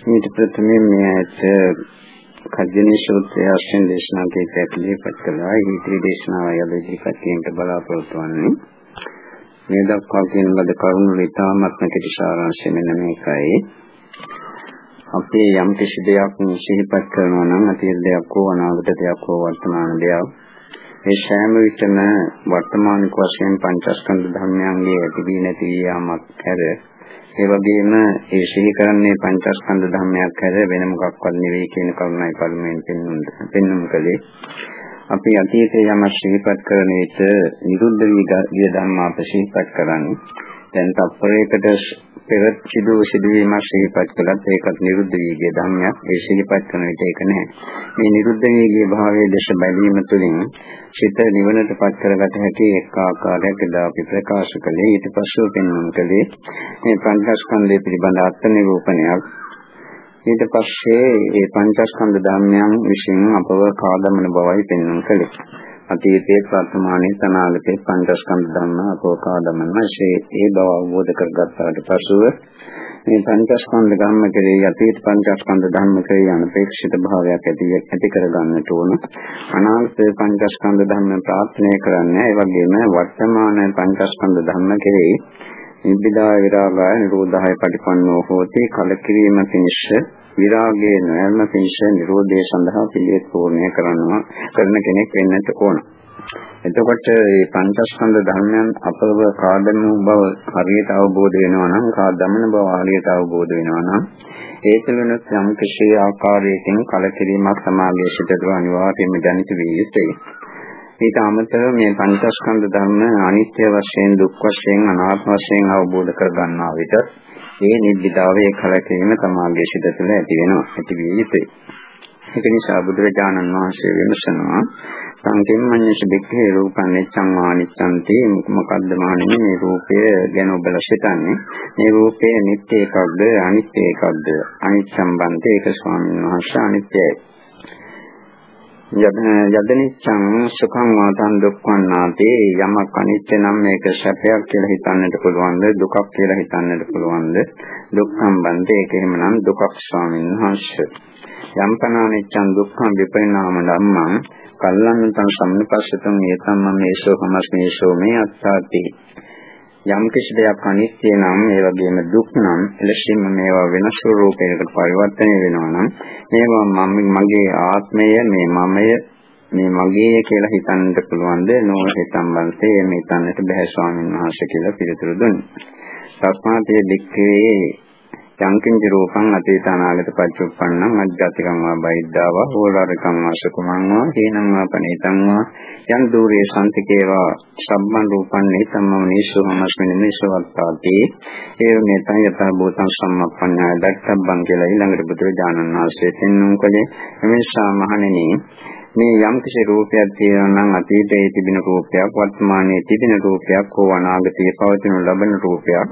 ඊට ප්‍රථමයෙන් මේ ඇයට කජ්ජනී සූත්‍රය අශ්වින් දේශනා කීපයක් ඉදිරිපත් කළා. ඊටි දේශනාවයි අද ඉදිරිපත් කිරීමට බලාපොරොත්තු වෙන්නේ. මේ දක්වා කියන ලද කරුණු විතාමත්ම කෙටි සාරාංශය මෙන්න මේකයි. අපි යම් කිසි දෙයක් සිහිපත් කරනවා නම් අතීත දෙයක් හෝ අනාගත දෙයක් හෝ වර්තමාන දෙයක් ඒ සෑම විටම වර්තමානික වශයෙන් පංචස්කන්ධ ධර්මයන්ගේ ඇති වී නැති යාමක් හැර ඒ වගේම ඒ සිහි කරන්නේ පංචස්කන්ධ ධර්මයක් හැර වෙන මොකක්වත් නෙවෙයි කියන කරුණයි පළමුවෙන් පෙන්වන්න කලේ. අපි අතීතයේ යම සිහිපත් කරන විට නිරුද්ධ වී ගිය ධර්ම අප සිහිපත් කරන්නේ. දැන් තත්පරයකට පෙර සිදු සිදුවීමක් සිහිපත් කළත් ඒකත් නිරුද්ධ වී ගිය ධර්මයක්. ඒ සිහිපත් කරන විට ඒක නැහැ. මේ නිරුද්ධ වී ගිය භාවයේ දේශ බැලීම තුළින් සිත නිවනට පත් කරගත හැකි එක් ආකාරයක් එදා අපි ප්‍රකාශ කළේ. ඊට පස්ව පෙන්වන්න කළේ මේ පංචස්කන්ධය පිළිබඳ අර්ථ නිරූපණයක්. ඊට පස්සේ මේ පංචස්කන්ධ ධර්මයන් විසින් අපව කාදමන බවයි පෙන්වන්න කළේ. අතීතයේ වර්තමානයේ අනාගතයේ පංචස්කන්ධ ධර්ම අපෝකාදමන ශේ ඒ බව අවබෝධ කරගත්තාට පසුව මේ පංචස්කන්ධ ධර්ම කෙරෙහි අතීත පංචස්කන්ධ ධර්ම කෙරෙහි අනපේක්ෂිත භාවයක් ඇති ඇති කරගන්නට ඕන. අනාගත පංචස්කන්ධ ධර්ම ප්‍රාර්ථනා කරන්නේ ඒ වගේම වර්තමාන පංචස්කන්ධ ධර්ම කෙරෙහි නිබ්බිදා විරාගය නිරෝධය පටිපන්නෝ හෝති කලකිරීම පිණිස විරාගයේ නොයල්ම පිණිස නිරෝධය සඳහා පිළිවෙත් පූර්ණය කරනවා කරන කෙනෙක් වෙන්නට ඕන. එතකොට මේ පංචස්කන්ධ ධර්මයන් අපව කාදම බව හරියට අවබෝධ වෙනවා නම් කාදමන බව හරියට අවබෝධ වෙනවා නම් ඒ තුළන යම් කිසි ආකාරයකින් කලකිරීමක් සමාගයේ සිටට අනිවාර්යයෙන්ම දැනිත විය යුතුයි. ඊට අමතරව මේ පංචස්කන්ධ ධර්ම අනිත්‍ය වශයෙන් දුක් වශයෙන් අනාත්ම වශයෙන් අවබෝධ කර ගන්නා විට ඒ නිබ්බිදාවේ කලකිරීම සමාගයේ සිට තුළ ඇති වෙනවා ඇති විය යුතුයි. ඒක නිසා බුදුරජාණන් වහන්සේ විමසනවා සංකෙම්මඤ්ඤස දෙක්ඛේ රූපං නිච්ඡං ආනිච්ඡන්ති මොකද්ද මානෙ මේ රූපය ගැන ඔබලා සිතන්නේ. මේ රූපය නිත්‍ය එකක්ද අනිත්‍ය එකක්ද? අනිත් සම්බන්ධ ඒක ස්වාමීන් වහන්සේ අනිත්‍යයි. යදනිච්ඡං සුඛං වාතං දුක්ඛං යමක් අනිත්‍ය නම් මේක සැපයක් කියලා හිතන්නට පුළුවන්ද? දුකක් කියලා හිතන්නට පුළුවන්ද? දුක් සම්බන්ධ ඒක එහෙමනම් දුකක් ස්වාමීන් වහන්සේ. යම් පනානිච්ඡං දුක්ඛං විපරිණාම ධම්මං කල්ලන්නතං සම්නිපස්සතං ඒතම්ම මේසෝ හමස්මේසෝ මේ අත්තාති යම් කිසි දෙයක් අනිත්‍ය නම් ඒ වගේම දුක් නම් එලෙසින්ම මේවා වෙනස් ස්වරූපයකට පරිවර්තනය වෙනවා නම් මේවා මම මගේ ආත්මය මේ මමය මේ මගේ කියලා හිතන්නට පුළුවන්ද නෝන සම්බන්ධයේ මේ තන්නට බෑ ස්වාමීන් වහන්සේ කියලා පිළිතුරු දුන්නා. සස්මාතයේ දික්කේ යංකින්ච රූපං අතීත අනාගත පච්චුප්පන්නං අජ්ජාතිකං වා බයිද්ධාවා හෝලාරකං වා සුකුමං වා හේනං වා පනේතං වා යම් දූරේ සම්තිකේවා සම්මන් රූපං නේතම්ම නීසු හමස්මින නීසවත්තාති ඒ මේතං යත භූතං සම්මප්පඤ්ඤාය දත්තබ්බං කියලා ඊළඟට බුදුරජාණන් වහන්සේ පෙන්වුම් කලේ එමේසා මහණෙනි මේ යම් කිසි රූපයක් තියෙනවා නම් අතීතයේ තිබෙන රූපයක් වර්තමානයේ තිබෙන රූපයක් හෝ අනාගතයේ පවතින ලබන රූපයක්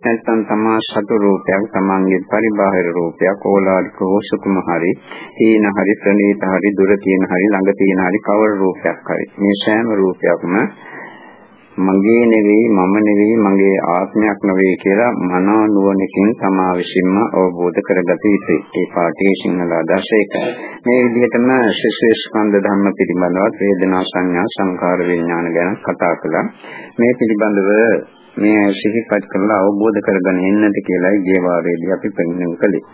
නැත්නම් තමා සතු රූපයක් තමන්ගේ පරිබාහිර රූපයක් ඕලාරික හෝ සුකුම හරි හීන හරි ප්‍රණීත හරි දුර තියෙන හරි ළඟ තියෙන හරි කවර රූපයක් හරි. මේ සෑම රූපයක්ම මගේ නෙවෙයි මම නෙවෙයි මගේ ආත්මයක් නෙවෙයි කියලා මනෝ නුවණකින් තමා විසින්ම අවබෝධ කරගත යුතුයි. ඒ පාඨයේ සිංහල අදහස ඒකයි. මේ විදිහටම ශිෂ්‍ය ස්කන්ධ ධර්ම පිළිබඳව වේදනා සංඥා සංකාර විඥාන ගැන කතා කළා. මේ පිළිබඳව මේ සිහිපත් කරලා අවබෝධ කරගෙන එන්නට කියලායි ගිය වාරයේදී අපි පෙන්වන්න කළේ.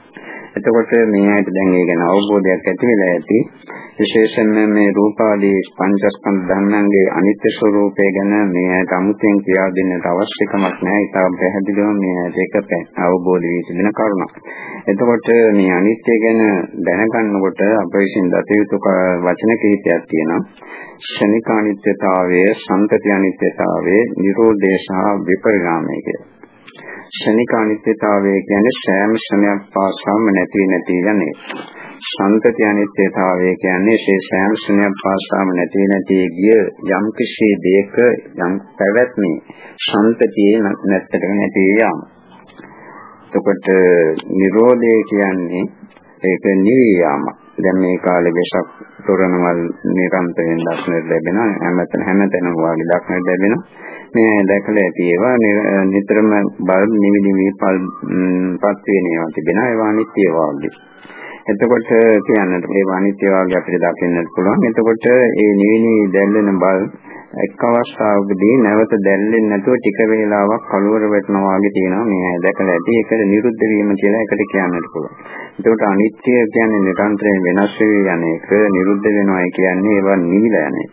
එතකොට මේ ඇයිට දැන් ඒ ගැන අවබෝධයක් ඇති වෙලා ඇති. විශේෂයෙන්ම මේ රූපාදී පංචස්කන්ධ ධර්මයන්ගේ අනිත්‍ය ස්වરૂපය ගැන මේ ඇයිට අමුතෙන් කියා දෙන්නට අවශ්‍ය කමක් නැහැ. ඒක පැහැදිලිව මේ ඇයිට ඒක අවබෝධ වී තිබෙන කරුණක්. එතකොට මේ අනිත්‍ය ගැන දැනගන්නකොට අපේ විසින් දත යුතු වචන කිහිපයක් තියෙනවා. ශනික අනිත්‍යතාවය, සම්පති අනිත්‍යතාවය, නිරෝධය සහ විපරිණාමය කියලා. ශනික අනිත්‍යතාවය කියන්නේ සෑම ක්ෂණයක් පාසාම නැති නැති යන්නේ. සම්පති අනිත්‍යතාවය කියන්නේ ඒ සෑම ක්ෂණයක් පාසාම නැති නැති ගිය යම් කිසි දෙයක යම් පැවැත්මේ සම්පතියේ නැත්තට නැති යාම. එතකොට Nirodhe කියන්නේ ඒක නිවියාම. දැන් මේ කාලේ වෙසක් තොරණවල් නිරන්තරයෙන් දක්නට ලැබෙනවා. හැමතැන හැමතැනම වාගේ දක්නට ලැබෙනවා. මේ දැකලා ඇති ඒවා නිතරම බල් නිවිලි විපල් පත් වෙන ඒවා තිබෙනවා. ඒවා අනිත්‍ය වාගේ. එතකොට කියන්නට ඒ අනිත්‍ය වාගේ අපිට දකින්නත් පුළුවන්. එතකොට ඒ නිවිලි දැල්වෙන බල් එක් අවස්ථාවකදී නැවත දැල්ලෙන්නේ නැතුව ටික වේලාවක් කලවර වැටෙනවා වගේ තියෙනවා. මේ දැකලා ඇති. ඒකට නිරුද්ධ වීම කියලා එකට කියන්නට පුළුවන්. ඒකට අනිත්‍ය කියන්නේ නිරන්තරයෙන් වෙනස් වෙවි යන එක නිරුද්ධ වෙනවා කියන්නේ ඒවා නිවිලා යන්නේ.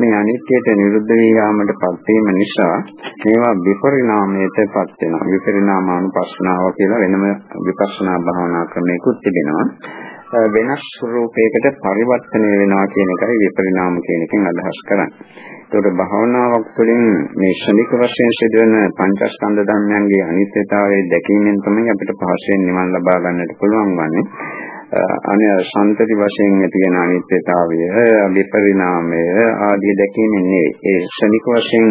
මේ අනිත්‍යයට නිරුද්ධ වී යාමටපත් වීම නිසා මේවා විපරිණාමයටපත් වෙනවා. විපරිණාමානුපස්සනාව කියලා වෙනම විපස්සනා භාවනා ක්‍රමයකුත් තිබෙනවා. වෙනස් ස්වරූපයකට පරිවර්තනය වෙනවා කියන එකයි විපරිණාම කියන එකෙන් අදහස් කරන්නේ. ඒකට භාවනාවක් තුළින් මේ ශනික වශයෙන් සිදුවන පංචස්කන්ධ ධර්මයන්ගේ අනිත්‍යතාවය දැකීමෙන් තමයි අපිට පහසෙන් නිවන් ලබා ගන්නට පුළුවන් වන්නේ. අනේ සම්පති වශයෙන් තියෙන අනිත්‍යතාවය විපරිණාමය ආදී දැකීමෙන් ඒ ශනික වශයෙන්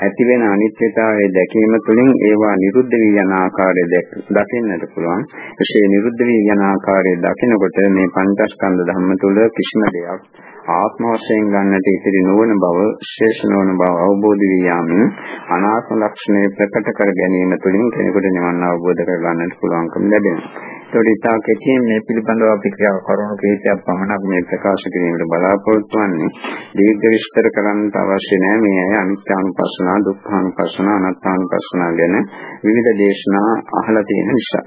ඇති වෙන අනිත්‍යතාවය දැකීම තුළින් ඒවා නිරුද්ධ වී යන ආකාරය දකින්නට පුළුවන්. එසේ නිරුද්ධ වී යන ආකාරය දකිනකොට මේ පංචස්කන්ධ ධර්ම තුළ කිසිම දෙයක් ආත්ම වශයෙන් ගන්නට ඉතිරි නොවන බව, ශේෂ නොවන බව අවබෝධ වී යාමින් අනාත්ම ලක්ෂණය ප්‍රකට කර ගැනීම තුළින් කෙනෙකුට නිවන් අවබෝධ කර ගන්නට පුළුවන්කම ලැබෙනවා. ඒකට ඉතා කෙටියෙන් මේ පිළිබඳව අපි කරුණු කීපයක් පමණක් මේ ප්‍රකාශ කිරීමට බලාපොරොත්තු වෙන්නේ. දීර්ඝ විස්තර කරන්න අවශ්‍ය නැහැ. මේ අය අනිත්‍යානුපස්සනා, දුක්ඛානුපස්සනා, අනාත්මානුපස්සනා ගැන විවිධ දේශනා අහලා තියෙන නිසා.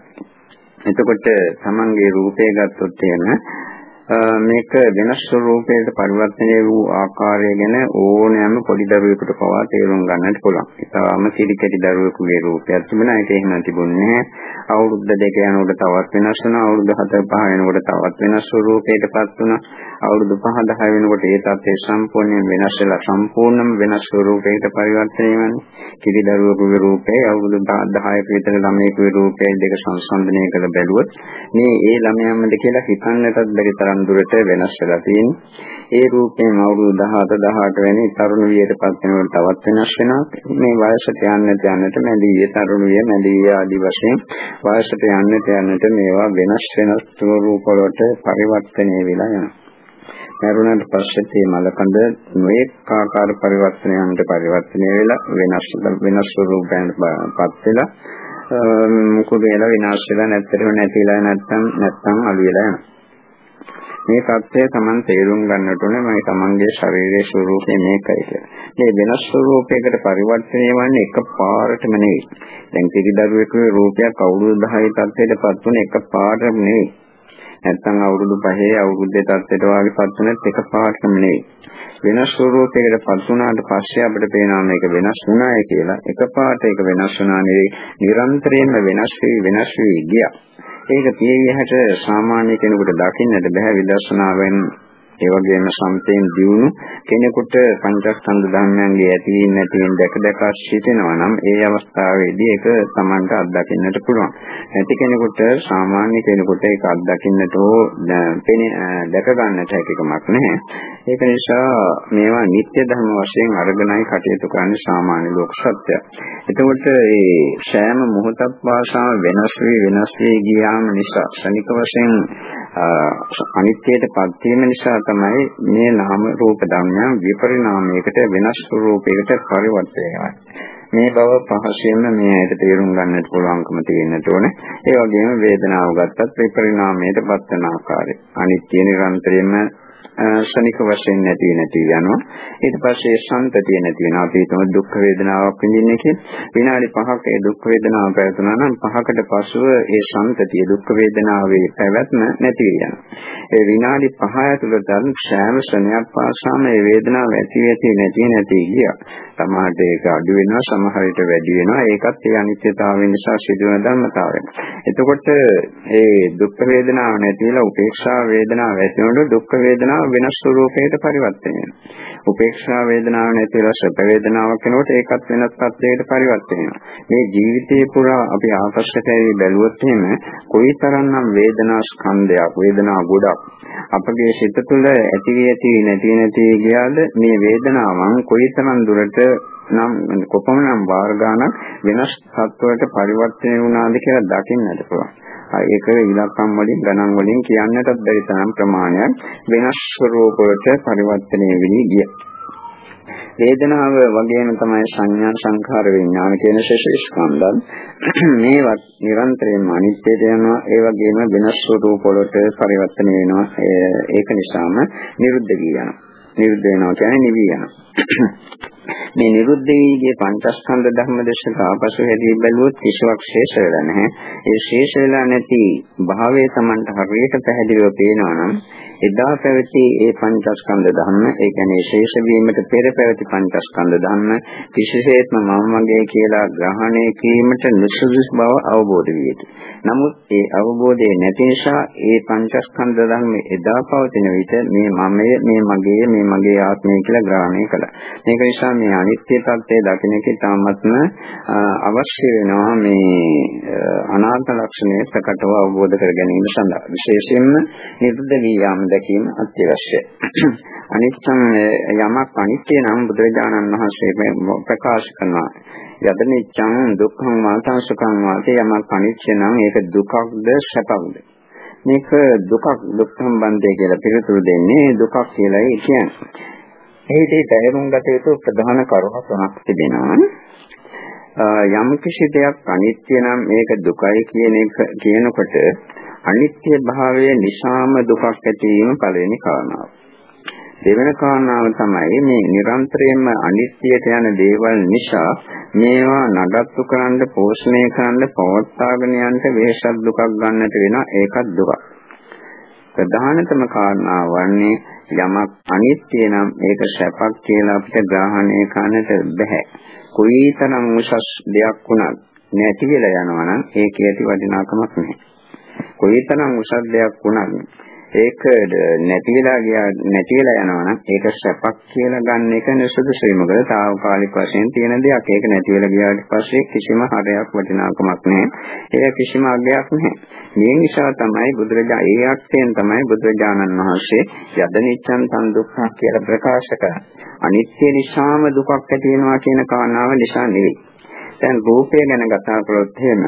එතකොට තමන්ගේ රූපය ගත්තොත් එහෙම මේක වෙනස් ස්වරූපයකට පරිවර්තනය වූ ආකාරය ගැන ඕනෑම පොඩි දරුවෙකුට පවා තේරුම් ගන්නට පුළුවන්. ඒකම සිරිකැටි දරුවෙකුගේ රූපයක් තිබුණා. ඒක එහෙම තිබුණේ අවුරුද්ද දෙක යනකොට තවත් වෙනස් වෙනවා. අවුරුදු 4 5 වෙනකොට තවත් වෙනස් ස්වරූපයකටපත් වුණා. අවුරුදු 5 10 වෙනකොට ඒ තත්ත්වය සම්පූර්ණයෙන් වෙනස් වෙලා සම්පූර්ණම වෙනස් ස්වරූපයකට පරිවර්තනය වෙනවා. කිරි දරුවෙකුගේ රූපය අවුරුදු 10ක විතර ළමයෙකුගේ රූපය දෙක සංසන්දනය කරලා බැලුවොත් මේ ඒ ළමයාමද කියලා හිතන්නටත් බැරි තරම් දුරට වෙනස් වෙලා තියෙන්නේ. ඒ රූපයෙන් අවුරුදු 17 18 වෙනි තරුණ වියටපත් වෙනකොට තවත් වෙනස් වෙනවා. මේ වයසට යන්නට යන්නට මැදිවිය තරුණ විය මැදිවිය ආදී වශයෙන් වයසට යන්නට යන්නට මේවා වෙනස් වෙනස් රූප වලට පරිවර්තනය වෙලා යනවා. මරුණාට පස්සේ මේ මලකඳ නොඑක ආකාර පරිවර්තනයන්ට පරිවර්තනය වෙලා වෙනස් වෙනස් ස්වරූපයන්පත් වෙලා මුකුත් වෙලා විනාශ වෙලා නැත්තරම නැතිලා නැත්තම් නැත්තම් අළු වෙලා යනවා. මේ தත්ත්වය Taman තේරුම් ගන්නට ඕනේ මේ Tamanගේ ශරීරයේ ස්වરૂපය මේකයි කියලා. මේ වෙනස් ස්වરૂපයකට පරිවර්තනය වන්නේ එකපාරටම නෙවෙයි. දැන් පිටි දරුවෙකුගේ රූපයක් අවුරුදු 10 තත්ත්වයටපත් වුණ එකපාරටම නෙවෙයි. නැත්නම් අවුරුදු 5 අවුරුද්දේ තත්ත්වයට වාගේපත් වුණත් එකපාරටම නෙවෙයි. වෙනස් ස්වරූපයකට පත් වුණාට පස්සේ අපිට පේනවා මේක වෙනස් වුණාය කියලා. එකපාරට ඒක වෙනස් වුණා නෙවෙයි. නිරන්තරයෙන්ම වෙනස් වෙවි වෙනස් වෙවි ගියා. ඒක පියේ හැට සාමාන්‍ය කෙනෙකුට දකින්නට බෑ විදර්ශනාවෙන්. ඒ වගේම සම්පේන් දියුණු කෙනෙකුට පංචස්කන්ධ ධර්මයන්ගේ ඇතිවීම නැතිවීම දැක දැක සිටිනවා නම් ඒ අවස්ථාවේදී ඒක Tamanට අත්දකින්නට පුළුවන්. නැති කෙනෙකුට සාමාන්‍ය කෙනෙකුට ඒක අත්දකින්නට හෝ දැක ගන්නට හැකියාවක් නැහැ. ඒක නිසා මේවා නිත්‍ය ධර්ම වශයෙන් අරගෙනයි කටයුතු කරන්නේ සාමාන්‍ය ලෝක සත්‍යය. එතකොට මේ සෑම මොහොතක් පාසා වෙනස් වී වෙනස් වී ගියාම නිසා ශනික වශයෙන් අනිත්‍යයටපත් වීම නිසා තමයි මේ නාම රූප ධර්මයන් විපරිණාමයකට වෙනස් ස්වරූපයකට පරිවර්තනය වෙන්නේ. මේ බව පහසෙන්ම මේ ඇයිට තේරුම් ගන්නට පුළුවන්කම තියෙන්නට ඕනේ. ඒ වගේම වේදනාව ගත්තත් විපරිණාමයටපත් වෙන ආකාරය. අනිත්‍ය නිරන්තරයෙන්ම ශනික වශයෙන් නැති නැති යනවා. ඊට පස්සේ සම්පතිය නැති වෙනවා. අපි හිතමු දුක් වේදනාවක් විඳින්නේ කියලා විනාඩි 5ක ඒ දුක් වේදනාව පැවතුනා නම් පහකට පසුව ඒ සම්පතිය දුක් වේදනාවේ පැවැත්ම නැති වෙනවා ඒ විනාඩි 5 ඇතුළත සෑම ශරණයක් පාසාම ඒ වේදනාව ඇති ඇති නැති නැති ගියා. සමහරට ඒක අඩු වෙනවා සමහර විට වැඩි වෙනවා. ඒකත් ඒ අනිත්‍යතාවය නිසා සිදුවන ධර්මතාවය එතකොට ඒ දුක් වේදනාව නැතිලා උපේක්ෂා වේදනාව ඇති වෙනකොට දුක් වේදනාව වෙනස් ස්වරූපයකට පරිවර්තනය වෙනවා. උපේක්ෂා වේදනාව නැතිලා සැප වේදනාවක් වෙනකොට ඒකත් වෙනස් තත්යකට පරිවර්තනය වෙනවා. මේ ජීවිතේ පුරා අපි ආකර්ෂකයි බැලුවොත් එහෙම කොයිතරම්නම් වේදනා ස්කන්ධයක් වේදනා ගොඩක් අපගේ සිත තුළ ඇති ඇති නැති නැති ගියාද මේ වේදනාවන් කොයිතරම් දුරට නම් කොපමණම් වාර ගානක් වෙනස් තත්වයකට පරිවර්තනය වුණාද කියලා දකින්නට පුළුවන්. ඒක ඉලක්කම් වලින් ගණන් වලින් කියන්නටත් බැරි තරම් ප්‍රමාණයක් වෙනස් ස්වරූප වලට පරිවර්තනය වෙවි ගියා. වේදනාව වගේම තමයි සංඥා සංඛාර විඥාන කියන ශේෂ ස්කන්ධන් මේවත් නිරන්තරයෙන්ම අනිත්‍යයට යනවා ඒ වගේම වෙනස් ස්වરૂප වලට පරිවර්තන වෙනවා. ඒක නිසාම නිරුද්ධ වී යනවා. නිරුද්ධ වෙනවා කියන්නේ නිවි යනවා. මේ නිරුද්ධ වීගේ පංචස්කන්ධ ධර්ම දේශක ආපසු හැදී බැලුවොත් කිසිවක් ශේෂ වෙලා නැහැ. ඒ ශේෂ වෙලා නැති භාවයේ Tamanට හරියට පැහැදිලිව පේනවා නම් එදා පැවති ඒ පංචස්කන්ධ ධර්ම ඒ කියන්නේ ශේෂ වීමට පෙර පැවති පංචස්කන්ධ ධර්ම විශේෂයෙන්ම මම මගේ කියලා ග්‍රහණය කිරීමට නුසුදුසු බව අවබෝධ විය යුතුයි. නමුත් ඒ අවබෝධය නැති නිසා ඒ පංචස්කන්ධ ධර්ම එදා පවතින විට මේ මමය මේ මගේ මේ මගේ ආත්මය කියලා ග්‍රහණය කළා. මේක නිසා මේ අනිත්‍ය tattve දකින්න එක ඉතාමත්ම අවශ්‍ය වෙනවා මේ අනාත්ම ලක්ෂණය ප්‍රකටව අවබෝධ කර ගැනීම සඳහා. විශේෂයෙන්ම නිරුද්ධ වී යාම දැකීම අත්‍යවශ්‍යයි. අනිත්‍යම් යමක් අනිත්‍ය නම් බුදුරජාණන් වහන්සේ ප්‍රකාශ කරනවා. යදනිච්ඡං දුක්ඛං වාතං සුඛං වාතේ යමක් අනිත්‍ය නම් ඒක දුකක්ද සැපක්ද? මේක දුකක් දුක් සම්බන්ධය කියලා පිළිතුරු දෙන්නේ දුකක් කියලායි කියන්නේ. එහිදී තේරුම් ගත යුතු ප්‍රධාන කරුණු තුනක් තිබෙනවා. යම් කිසි දෙයක් අනිත්‍ය නම් මේක දුකයි කියන එක කියනකොට අනිත්‍ය භාවයේ නිසාම දුකක් ඇති වීම පළවෙනි කාරණාව. දෙවන කාරණාව තමයි මේ නිරන්තරයෙන්ම අනිත්‍යයට යන දේවල් නිසා මේවා නඩත්තු කරන්න පෝෂණය කරන්න පවත්වාගෙන යන්න වෙහසක් දුකක් ගන්නට වෙන ඒකත් දුකක්. ප්‍රධානතම කාරණාව වන්නේ යමක් අනිත්‍ය නම් ඒක සැපක් කියලා අපිට ග්‍රහණය කරන්නට බෑ. කොයිතරම් උසස් දෙයක් වුණත් නැති වෙලා යනවා නම් ඒකේ ඇති වටිනාකමක් නැහැ. කොයිතරම් උසස් දෙයක් වුණත් ඒක නැති වෙලා ගියා නැති වෙලා යනවා නම් ඒක සැපක් කියලා ගන්න එක නුසුදුසුයි මොකද తాවකාලික වශයෙන් තියෙන දෙයක්. ඒක නැති වෙලා ගියාට පස්සේ කිසිම හරයක් වටිනාකමක් නැහැ. ඒක කිසිම අගයක් නැහැ. මේ නිසා තමයි බුදුරජාණන් ඒ අර්ථයෙන් තමයි බුදුරජාණන් වහන්සේ යදනිච්ඡන් තන් දුක්ඛ කියලා ප්‍රකාශ කරන්නේ. අනිත්‍ය නිසාම දුකක් ඇති වෙනවා කියන කාරණාව නිසා නෙවෙයි. දැන් රූපය ගැන කතා කළොත් එහෙම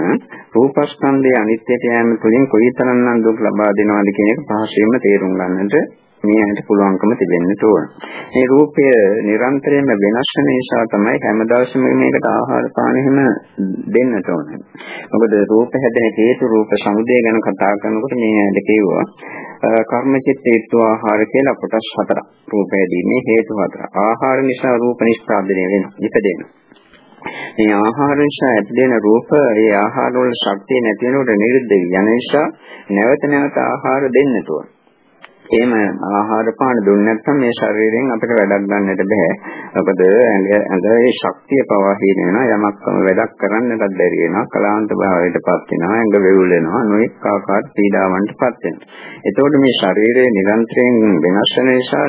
රූපස්කන්ධයේ අනිත්‍යයට යෑම තුළින් කොයිතරම්නම් දුක් ලබා දෙනවද කියන එක පහසුවෙන්ම තේරුම් ගන්නට මේකට පුළුවන්කම තිබෙන්න ඕන. මේ රූපය නිරන්තරයෙන්ම වෙනස් වෙන නිසා තමයි හැමදාම මේකට ආහාර පාන එහෙම දෙන්නට ඕන. මොකද රූප හැදෙන හේතු රූප සමුදය ගැන කතා කරනකොට මේ ඇයිද කිව්වා කර්මචිත්ත හේතු ආහාර කියලා කොටස් හතරක්. රූපයේදී හේතු හතරක්. ආහාර නිසා රූප නිෂ්පාදනය වෙනවා. ඉපදෙනවා. මේ ආහාර නිසා ඇතිවෙන රූප ඒ ආහාර වල ශක්තිය නැති වෙනකොට නිරුද්ධ යන නිසා නැවත නැවත ආහාර දෙන්න ඕන. එහෙම ආහාර පාන දුන්නේ නැත්නම් මේ ශරීරයෙන් අපිට වැඩක් ගන්නට බෑ. මොකද ඇඟේ ශක්තිය පවා හීන වෙනවා. යමක් වැඩක් කරන්නටත් බැරි වෙනවා. කලාන්ත භාවයටපත් වෙනවා. ඇඟ වෙවුල් වෙනවා. නොඑක ආකාර පීඩාවන්ටපත් වෙනවා. එතකොට මේ ශරීරය නිරන්තරයෙන් වෙනස් වෙන නිසා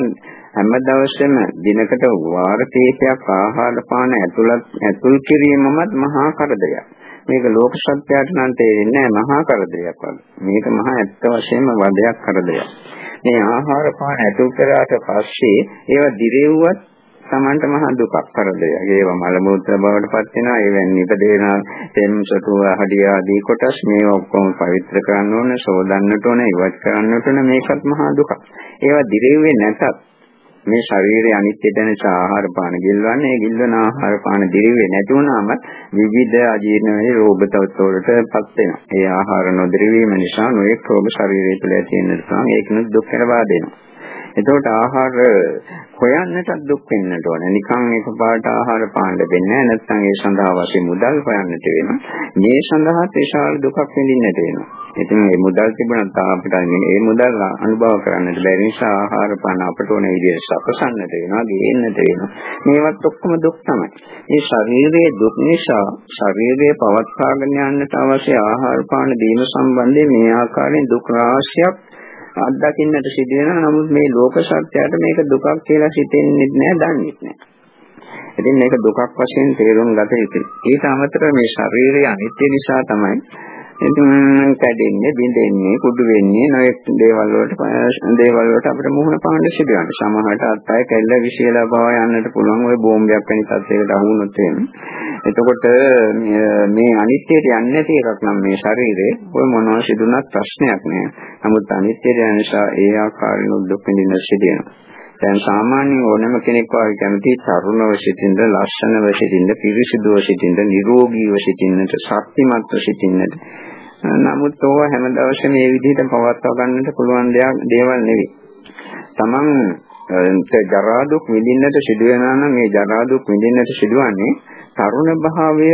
හැම දවසෙම දිනකට වාර කීපයක් ආහාර පාන ඇතුළත් ඇතුල් කිරීමමත් මහා කරදරයක්. මේක ලෝක සත්‍යයට නම් තේරෙන්නේ මහා කරදරයක් වගේ. මේක මහා ඇත්ත වශයෙන්ම වදයක් කරදරයක්. මේ ආහාර පාන ඇතුල් කරාට පස්සේ ඒවා දිරෙව්වත් Tamanට මහා දුකක් කරදරයක්. ඒවා මල මුත්‍ර බවට පත් වෙනවා. ඒවෙන් ඉපදෙන තෙම් සතු හඩිය ආදී කොටස් මේ ඔක්කොම පවිත්‍ර කරන්න ඕන, සෝදන්නට ඕන, ඉවත් කරන්නට ඕන මේකත් මහා දුකක්. ඒවා දිරෙව්වේ නැතත් මේ ශරීරයේ අනිත්‍යද නිසා ආහාර පාන ගිල්වන්නේ ඒ ගිල්වන ආහාර පාන දිරිවේ නැති වුණාම විවිධ අජීර්ණ වේ රෝග තත්ත්වවලටපත් වෙනවා. ඒ ආහාර නොදිරිවීම නිසා නොයෙක් රෝග ශරීරය තුළ ඇති වෙන නිසා ඒකනොත් දුක් කරවා දෙනවා. එතකොට ආහාර හොයන්නට දුක් වෙන්නට ඕනේ. නිකන් එකපාරට ආහාර පාන්න දෙන්නේ නැත්නම් ඒ සඳහා අවශ්‍ය මුදල් හොයන්නට වෙනවා. මේ සඳහා විශාල දුකක් විඳින්නට වෙනවා. ඉතින් මේ මුදල් තිබුණත් අපිට මේ මුදල් අනුභව කරන්නට බැරි නිසා ආහාර පාන අපට ඕන විදිහට සකසන්නට වෙනවා, ගේන්නට වෙනවා. මේවත් ඔක්කොම දුක් තමයි. මේ ශරීරයේ දුක් නිසා ශරීරයේ පවත්වාගෙන යන්නට අවශ්‍ය ආහාර පාන දීම සම්බන්ධයෙන් මේ ආකාරයෙන් දුක් රාශියක් අත්දකින්නට සිදු වෙනවා. නමුත් මේ ලෝක සත්‍යයට මේක දුකක් කියලා හිතෙන්නේ නැහැ, දන්නේ නැහැ. ඉතින් මේක දුකක් වශයෙන් තේරුම් ගත යුතුයි. ඊට අමතරව මේ ශරීරයේ අනිත්‍ය නිසා තමයි ඉතින් කැඩෙන්නේ, බිඳෙන්නේ, කුඩු වෙන්නේ, නොයෙක් දේවල් වලට දේවල් වලට අපිට මුහුණ පාන්න සිදු වෙනවා. සමහරට අත්පය කැල්ල විශේෂලා බව යන්නට පුළුවන් ওই බෝම්බයක් වැනි තත්යකට අහු වුණොත් එහෙම. එතකොට මේ අනිත්‍යයට යන්නේ නැති එකක් නම් මේ ශරීරේ ඔය මොනවා සිදුනත් ප්‍රශ්නයක් නෑ. නමුත් අනිත්‍යය නිසා ඒ ආකාරයෙන් දුක් විඳින්න සිදු වෙනවා. දැන් සාමාන්‍ය ඕනෑම කෙනෙක් වගේ කැමති තරුණව සිටින්න, ලස්සනව සිටින්න, පිරිසිදුව සිටින්න, නිරෝගීව සිටින්නට, ශක්තිමත්ව සිටින්නට. නමුත් ඕවා හැම දවසම මේ විදිහට පවත්වා ගන්නට පුළුවන් දෙයක් දේවල් නෙවෙයි. Taman ජරා දුක් විඳින්නට සිදු වෙනා නම් මේ ජරා දුක් විඳින්නට සිදුවන්නේ තරුණ භාවය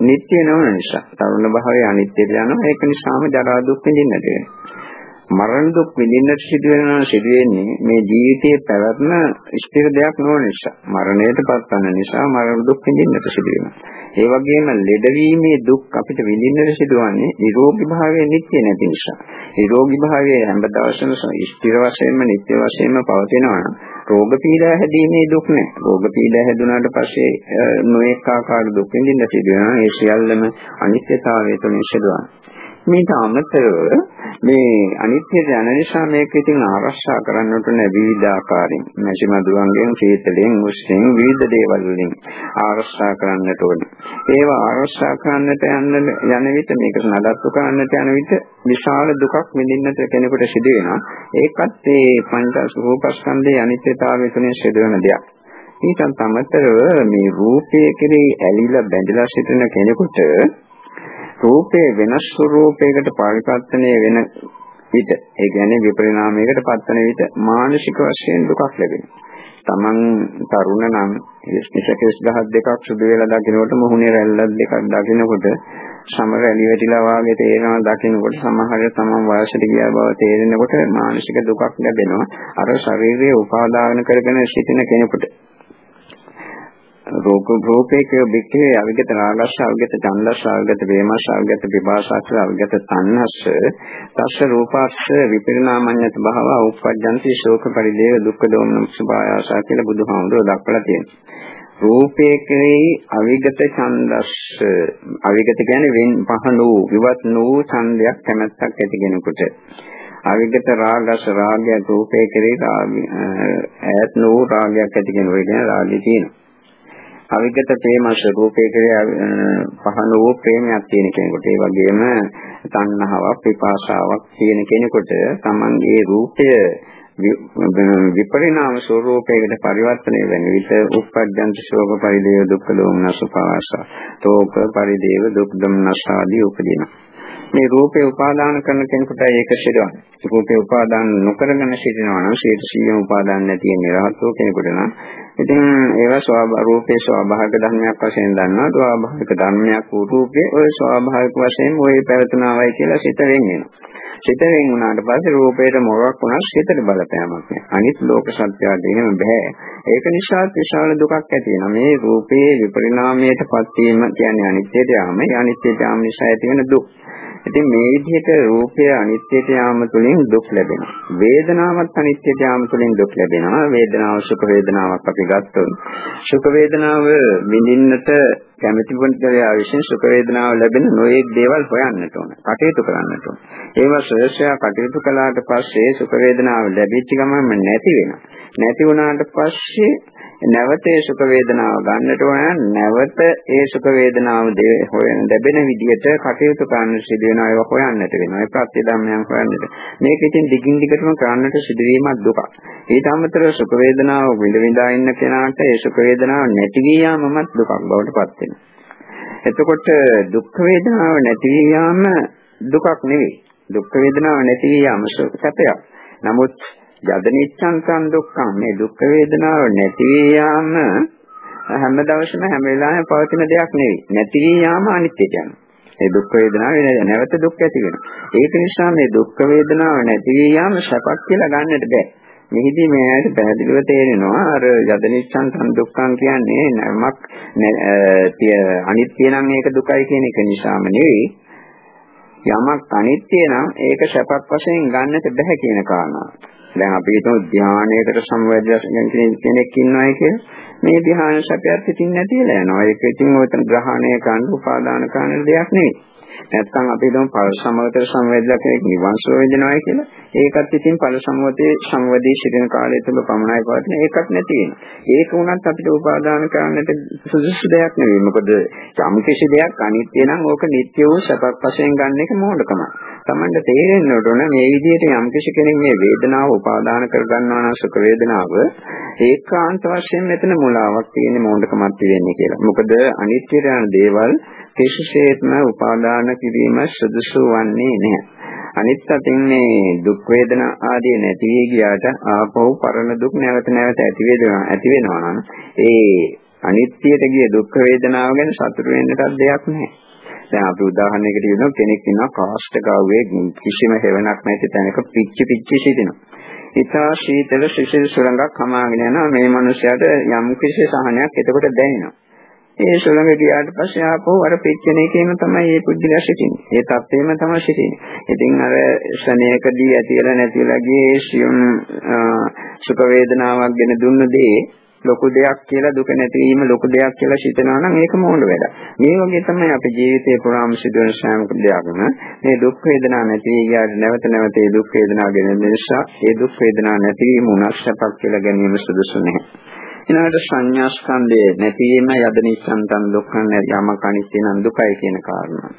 නිට්ටය නොවන නිසා. තරුණ භාවය අනිත්‍යද යනවා. ඒක නිසාම ජරා දුක් විඳින්නට වෙනවා. මරණ දුක් විඳින්නට සිදු වෙනවා සිදු වෙන්නේ මේ ජීවිතයේ පැවැත්ම ස්ථිර දෙයක් නොවන නිසා. මරණයට පත්වන නිසා මරණ දුක් විඳින්නට සිදු වෙනවා ඒ වගේම ලෙඩවීමේ දුක් අපිට විඳින්නට සිදුවන්නේ නිරෝගී භාවයේ නිත්‍ය නැති නිසා. නිරෝගී භාවයේ හැම දවසම ස්ථිර වශයෙන්ම නිත්‍ය වශයෙන්ම පවතිනවා නම් රෝග පීඩා හැදීමේ දුක් නැහැ රෝග පීඩා හැදුනාට පස්සේ නොඑක ආකාර දුක් විඳින්න සිදු වෙනවා ඒ සියල්ලම අනිත්‍යතාවය තුළින් සිදුවනවා මේට අමතරව මේ අනිත්‍ය යන නිසා මේක ඉතින් ආරක්ෂා කරන්නට ඕන විවිධ ආකාරයෙන් මැසි මදුරන්ගෙන් සීතලෙන් උස්යෙන් විවිධ දේවල් වලින් ආරක්ෂා කරන්නට ඕනේ. ඒවා ආරක්ෂා කරන්නට යන යන විට මේක නඩත්තු කරන්නට යන විට විශාල දුකක් විඳින්නට කෙනෙකුට සිදු වෙනවා. ඒකත් මේ පංච රූපස්කන්ධයේ අනිත්‍යතාවය තුළින් සිදුවන දෙයක්. ඊටත් අමතරව මේ රූපයේ කෙරෙහි ඇලිලා බැඳලා සිටින කෙනෙකුට රූපේ වෙනස් ස්වરૂපයකට පරිවර්තනය වෙන විට ඒ කියන්නේ විපරිණාමයකට පත්වන විට මානසික වශයෙන් දුකක් ලැබෙනවා. Taman තරුණ නම් ඉස්නිසකස් ගහක් දෙකක් සුදු වෙලා දකින්නකොට මොහුනේ රැල්ලක් දෙකක් දකින්නකොට සමර ඇලි වැටිලා වාගේ තේරෙනවා දකින්නකොට සමහර තමන් වයසට ගියා බව තේරෙනකොට මානසික දුකක් ලැබෙනවා. අර ශරීරයේ උපාදාන කරගෙන සිටින කෙනෙකුට රෝග රූපේක බික්කේ අවිගත රාගස්ස අවිගත ඡන්දස්ස අවිගත වේමස්ස අවිගත විභාසස්ස අවිගත තණ්හස්ස තස්ස රූපස්ස විපරිණාමඤ්ඤත භව උප්පජ්ජන්ති ශෝක පරිදේව දුක්ඛ දෝමන සුභායාස කියලා බුදුහාමුදුරුවෝ දක්වලා තියෙනවා. රූපේ කෙරෙහි අවිගත ඡන්දස්ස අවිගත කියන්නේ වෙන් පහන වූ විවත් වූ ඡන්දයක් කැමැත්තක් ඇති කෙනෙකුට. අවිගත රාගස රාගය රූපේ කෙරෙහි ඈත් වූ රාගයක් ඇති කෙනෙකුට කියන රාගය තියෙනවා. අවිගත ප්‍රේමස රූපේ කියලා පහන වූ ප්‍රේමයක් තියෙන කෙනෙකුට. ඒ වගේම තණ්හාවක් විපාසාවක් තියෙන කෙනෙකුට තමන්ගේ රූපය විපරිණාම ස්වરૂපයකට පරිවර්තනය වෙන විට උප්පජ්ජන්ත ශෝක පරිදේව දුක්ඛ දෝමනස පවාස තෝක පරිදේව දුක් දම්නස ආදී උපදිනවා. මේ රූපේ උපාදාන කරන කෙනෙකුට ඒක සිදුවන්නේ. රූපේ උපාදාන නොකරගෙන සිටිනවා නම් 100% උපාදාන නැති නිරහත්ව කෙනෙකුට නම් ඉතින් ඒවා ස්වභාව රූපේ ස්වභාවික ධර්මයක් වශයෙන් දන්නවා. ස්වභාවික ධර්මයක් වූ රූපේ ওই ස්වභාවික වශයෙන් ওই පැවතුනාවයි කියලා සිත වෙන්නේ. සිත වෙන් වුණාට පස්සේ රූපේට මොරක් වුණා සිතට බලපෑමක් නෑ. අනිත් ලෝක සත්‍යයට එහෙම බෑ. ඒක නිසා විශාල දුකක් ඇති වෙනවා. මේ රූපේ විපරිණාමයටපත් වීම කියන්නේ අනිත්‍යයට යාම. ඒ අනිත්‍යයට යාම නිසා ඇති වෙන දුක්. ඉතින් මේ විදිහට රූපය අනිත්‍යයට යාම තුළින් දුක් ලැබෙනවා. වේදනාවත් අනිත්‍යයට යාම තුළින් දුක් ලැබෙනවා. වේදනාව සුඛ වේදනාවක් අපි ගත්තොත් සුඛ වේදනාව විඳින්නට කැමැති වුණා විශේෂ සුඛ වේදනාව ලැබෙන නොයෙක් දේවල් හොයන්නට ඕන. කටයුතු කරන්නට ඕන. ඒවා ශ්‍රේෂ්ඨය කටයුතු කළාට පස්සේ සුඛ වේදනාව ලැබිච්ච ගමන්ම නැති වෙනවා. නැති වුණාට පස්සේ නැවත ඒ සුඛ වේදනාව ගන්නට ඕන. නැවත ඒ සුඛ වේදනාව හොයන ලැබෙන විදිහට කටයුතු කරන්න සිදු වෙනවා ඒවා හොයන්නට වෙනවා. ඒ ප්‍රත්‍ය ධර්මයන් හොයන්නට. මේක ඉතින් දිගින් දිගටම කරන්නට සිදුවීමක් දුකක්. ඊට අමතරව සුඛ වේදනාව විඳ විඳා ඉන්න කෙනාට ඒ සුඛ වේදනාව නැති වී යාමත් දුකක් බවට පත් වෙනවා. එතකොට දුක් වේදනාව නැති වී යාම දුකක් නෙවෙයි. දුක් වේදනාව නැති වී යාම සැපයක් නමුත් යදනිච්ඡන් සම් දුක්ඛම් මේ දුක් වේදනාව නැති යාම හැම දවසම හැම වෙලාවෙම පවතින දෙයක් නෙවෙයි. නැති යාම අනිත්‍යද යනවා. ඒ දුක් වේදනාව නැවත දුක් ඇති වෙනවා. ඒක නිසා මේ දුක් වේදනාව නැති යාම සැපක් කියලා ගන්නට බෑ. මෙහිදී මේ ඇයිට පැහැදිලිව තේරෙනවා අර යදනිච්ඡන් සම්දුක්ඛං කියන්නේ නමක් අනිත්‍ය නම් ඒක දුකයි කියන එක නිසාම නෙවෙයි යමක් අනිත්‍ය නම් ඒක සැපක් වශයෙන් ගන්නට බෑ කියන කාරණාව. දැන් අපි හිතමු ධානයකට සම්වැදයෙන් කෙනෙක් ඉන්නවයි කියලා. මේ ධානය සැපයත් ඉතින් නැතිලා යනවා. ඒක ඉතින් ඔතන ග්‍රහණය කරන්න උපාදාන කරන දෙයක් නෙවෙයි. නැත්නම් අපි හිතමු ඵල සමගතර සංවේදලා කෙනෙක් නිවන් සුව විඳිනවා කියලා. ඒකත් ඉතින් ඵල සමවතේ සංවදී සිටින කාලය තුළ පමණයි පවතින. ඒකත් නැති වෙනවා. ඒක වුණත් අපිට උපාදාන කරන්නට සුදුසු දෙයක් නෙවෙයි. මොකද යම් කිසි දෙයක් අනිත්‍ය නම් ඕක නිට්ටය වූ සපක් වශයෙන් ගන්න එක මොහොතකම. Tamanda තේරෙන්න ඕන මේ විදිහට යම් කිසි කෙනෙක් මේ වේදනාව උපාදාන කර ගන්නවා නම් සුඛ වේදනාව ඒකාන්ත වශයෙන් මෙතන මුලාවක් තියෙන මොහොතකමක් තියෙන්නේ කියලා. මොකද අනිත්‍ය යන දේවල් කිසිසේත්ම උපාදාන කිරීම සුදුසු වන්නේ නැහැ. අනිත් අතින් මේ දුක් වේදනා ආදී නැති වී ගියාට ආපහු පරණ දුක් නැවත නැවත ඇති වෙනවා ඇති වෙනවා නම් ඒ අනිත්‍යයට ගිය දුක් වේදනාව ගැන සතුටු වෙන්නටත් දෙයක් නැහැ. දැන් අපි උදාහරණයකට කියනවා කෙනෙක් ඉන්නවා කාෂ්ඨ ගාව්වේ කිසිම හේවණක් නැති තැනක පිච්චි පිච්චි සිටිනවා. ඉතා ශීතල සිසිල් සුළඟක් හමාගෙන යනවා මේ මිනිස්යාට යම් කිසි සහනයක් එතකොට දැනෙනවා. ඒ සුළඟ ගියාට පස්සේ ආපහු අර පිච්චෙන එකේම තමයි මේ පුද්ගලයා සිටින්නේ. ඒ තත්ත්වෙම තමයි සිටින්නේ. ඉතින් අර ශනේකදී ඇතිලා නැතිලා ගියේ සියුම් සුඛ වේදනාවක් ගැන දුන්න දේ ලොකු දෙයක් කියලා දුක නැතිවීම ලොකු දෙයක් කියලා හිතනවා නම් ඒක මොන වැඩ. මේ වගේ තමයි අපේ ජීවිතේ පුරාම සිදුවන සෑම දෙයක්ම මේ දුක් වේදනා නැති ගියාට නැවත නැවත ඒ දුක් වේදනා ගැන නිසා ඒ දුක් වේදනා නැතිවීම උනස් සපක් කියලා ගැනීම සුදුසු නැහැ. ඊළඟට සංඥා ස්කන්ධය නැතිවීම යද නිස්සන්තන් දුක්ඛන් යමක අනිත්‍ය නම් දුකයි කියන කාරණා.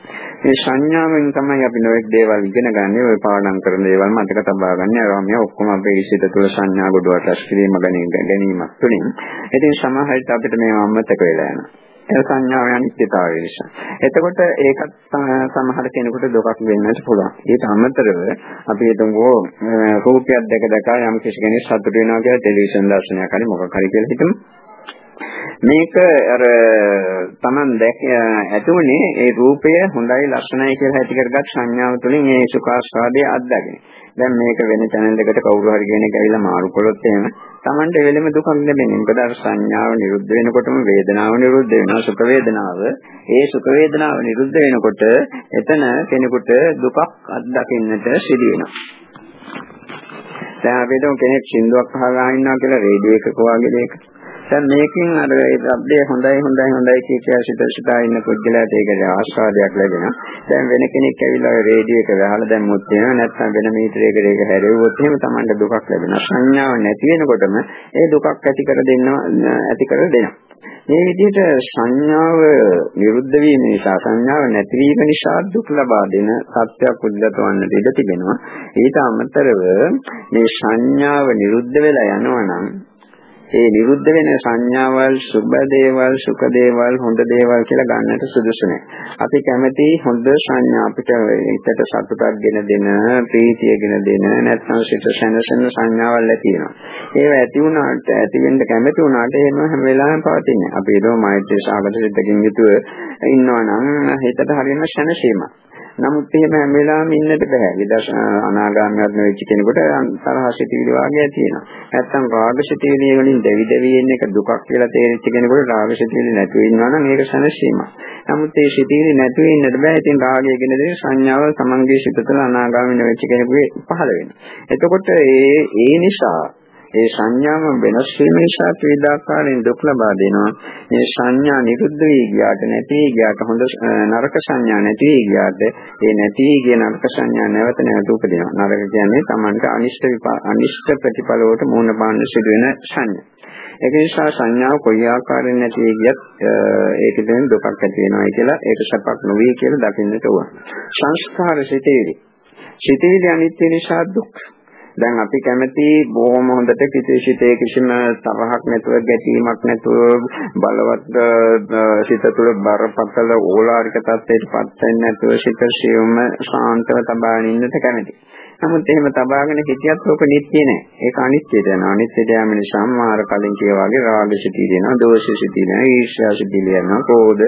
මේ සංඥාවෙන් තමයි අපි නොඑක් දේවල් ඉගෙන ගන්න ඔය පාඩම් කරන දේවල් මතක තබා ගන්න. ඒවා මේ ඔක්කොම අපේ ඉසිත තුළ සංඥා ගොඩවට රැස් කිරීම ගැනීමක් තුළින්. ඉතින් සමහර විට අපිට මේවා අමතක වෙලා යනවා. සංඥාවේ අනිත්‍යතාවය නිසා. එතකොට ඒකත් සමහර කෙනෙකුට දුකක් වෙන්නත් පුළුවන්. ඊට අමතරව අපි හිතමුකෝ රූපයක් දැක දැක යම් කිසි කෙනෙක් සතුට වෙනවා කියලා ටෙලිවිෂන් දර්ශනයක් හරි මොකක් හරි කියලා හිතමු. මේක අර Taman දැක ඇතුනේ ඒ රූපය හොඳයි ලක්ෂණයි කියලා ඇති කරගත් සංඥාව තුළින් මේ සුඛාස්වාදයේ අත්දැකීම. දැන් මේක වෙන channel එකකට කවුරු හරි කෙනෙක් ඇවිල්ලා මාරු කළොත් එහෙම Tamante වෙලෙම දුකක් ලැබෙන්නේ. මොකද අර සංඥාව නිරුද්ධ වෙනකොටම වේදනාව නිරුද්ධ වෙනවා. සුඛ වේදනාව. ඒ සුඛ වේදනාව නිරුද්ධ වෙනකොට එතන කෙනෙකුට දුකක් අත්දකින්නට සිදු වෙනවා. දැන් අපිට කෙනෙක් සින්දුවක් අහලා ඉන්නවා කියලා රේඩියෝ එකක වගේ දෙයක. දැන් මේකෙන් අර ඒ શબ્දේ හොඳයි හොඳයි හොඳයි කිය කියා සිත සිතා ඉන්න පුද්ගලයාට ඒකේ ආස්වාදයක් ලැබෙනවා. දැන් වෙන කෙනෙක් ඇවිල්ලා රේඩියෝ එක ගහලා දැම්මොත් එහෙම නැත්නම් වෙන මීටරයකට ඒක හැරෙව්වොත් එහෙම Tamanට දුකක් ලැබෙනවා. සංඥාව නැති වෙනකොටම ඒ දුකක් ඇති කර දෙන්නවා ඇති කර දෙනවා. මේ විදිහට සංඥාව නිරුද්ධ වීම නිසා සංඥාව නැතිවීම නිසා දුක් ලබා දෙන සත්‍යයක් උද්ගතවන්නට ඉඩ තිබෙනවා. ඊට අමතරව මේ සංඥාව නිරුද්ධ වෙලා යනවා නම් ඒ නිරුද්ධ වෙන සංඥාවල් සුබ දේවල් සුඛ දේවල් හොඳ දේවල් කියලා ගන්නට සුදුසු නැහැ. අපි කැමති හොඳ සංඥා අපිට හිතට සතුටක් ගෙන දෙන, ප්‍රීතිය ගෙන දෙන, නැත්නම් සිත සැනසෙන සංඥාවල් ඇති වෙනවා. ඒවා ඇති වුණාට ඇති වෙන්න කැමති වුණාට එහෙම හැම වෙලාවෙම පවතින්නේ. අපි ඒක මෛත්‍රී සාගත සිතකින් යුතුව ඉන්නවා නම් හිතට හරියම සැනසීමක්. නමුත් එහෙම හැම වෙලාවෙම ඉන්නට බෑ. විදර්ශනා අනාගාමීවත් වෙච්ච කෙනෙකුට තරහ සිටිවිලි වාගේ තියෙනවා. නැත්තම් රාග සිටිවිලි වලින් දෙවි දෙවි එන එක දුකක් කියලා තේරිච්ච කෙනෙකුට රාග සිටිවිලි නැතුව ඉන්නවා නම් ඒක සැනසීමක්. නමුත් ඒ සිටිවිලි නැතුව ඉන්නට බෑ. ඉතින් රාගය කියන දේ සංඥාවල් තමන්ගේ සිත තුළ අනාගාමී වෙච්ච කෙනෙකුගේ පහළ වෙනවා. එතකොට ඒ ඒ නිසා ඒ සංඥාව වෙනස් වීම නිසා ත්‍රිදාකාරයෙන් දුක් ලබා දෙනවා. මේ සංඥා නිරුද්ධ වී ගියාට නැති ගියාට හොඳ නරක සංඥා නැති වී ගියාට ඒ නැති ගිය නරක සංඥා නැවත නැවත උපදිනවා. නරක කියන්නේ Tamanට අනිෂ්ට අනිෂ්ට ප්‍රතිඵල වලට මුහුණ පාන්න සිදුවෙන සංඥා. ඒක නිසා සංඥාව කොයි ආකාරයෙන් නැති ගියත් ඒකෙන් දුකක් ඇති වෙනවා කියලා ඒක සපක් නොවේ කියලා දකින්නට ඕන. සංස්කාර සිතේදී සිතේදී අනිත්‍ය නිසා දුක් දැන් අපි කැමති බොහොම හොඳට කිසිසිතේ කිසිම තරහක් නැතුව ගැටීමක් නැතුව බලවත් සිත තුළ බරපතල ඕලාරික තත්ත්වයට පත් වෙන්නේ නැතුව සිත සියුම්ම ශාන්තව තබාගෙන ඉන්නට කැමති. නමුත් එහෙම තබාගෙන හිටියත් ඔක නිත්‍ය නෑ. ඒක අනිත්‍යද යනවා. අනිත්‍යද යෑම නිසා මාර කලින් කියවා වගේ රාග සිටී දෙනවා, දෝෂ සිටී දෙනවා, ඊර්ෂ්‍යා සිටී දෙනවා, ක්‍රෝධ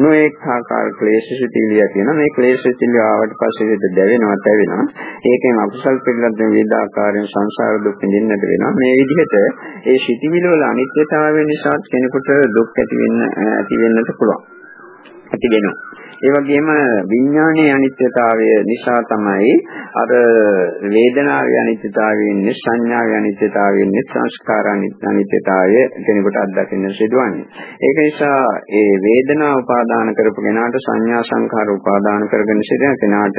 නොඑක ආකාර ක්ලේශ සිටීලිය කියනවා. මේ ක්ලේශ සිටීලිය ආවට පස්සේ හිත දැවෙනවා, තැවෙනවා. ඒකෙන් අකුසල් පිළිබඳ විවිධ ආකාරයෙන් සංසාර දුක් විඳින්නට වෙනවා. මේ විදිහට ඒ සිටීවිල වල අනිත්‍යතාවය නිසා කෙනෙකුට දුක් ඇති වෙන්න ඇති වෙන්නට පුළුවන්. ඇති වෙනවා. ඒ වගේම විඥානයේ අනිත්‍යතාවය නිසා තමයි අර වේදනාවේ අනිත්‍යතාවය ඉන්නේ සංඥාවේ අනිත්‍යතාවය ඉන්නේ සංස්කාර අනිත්‍යතාවය කෙනෙකුට අත්දකින්න සිදුවන්නේ. ඒක නිසා ඒ වේදනාව උපාදාන කරපු කෙනාට සංඥා සංඛාර උපාදාන කරගෙන සිටින කෙනාට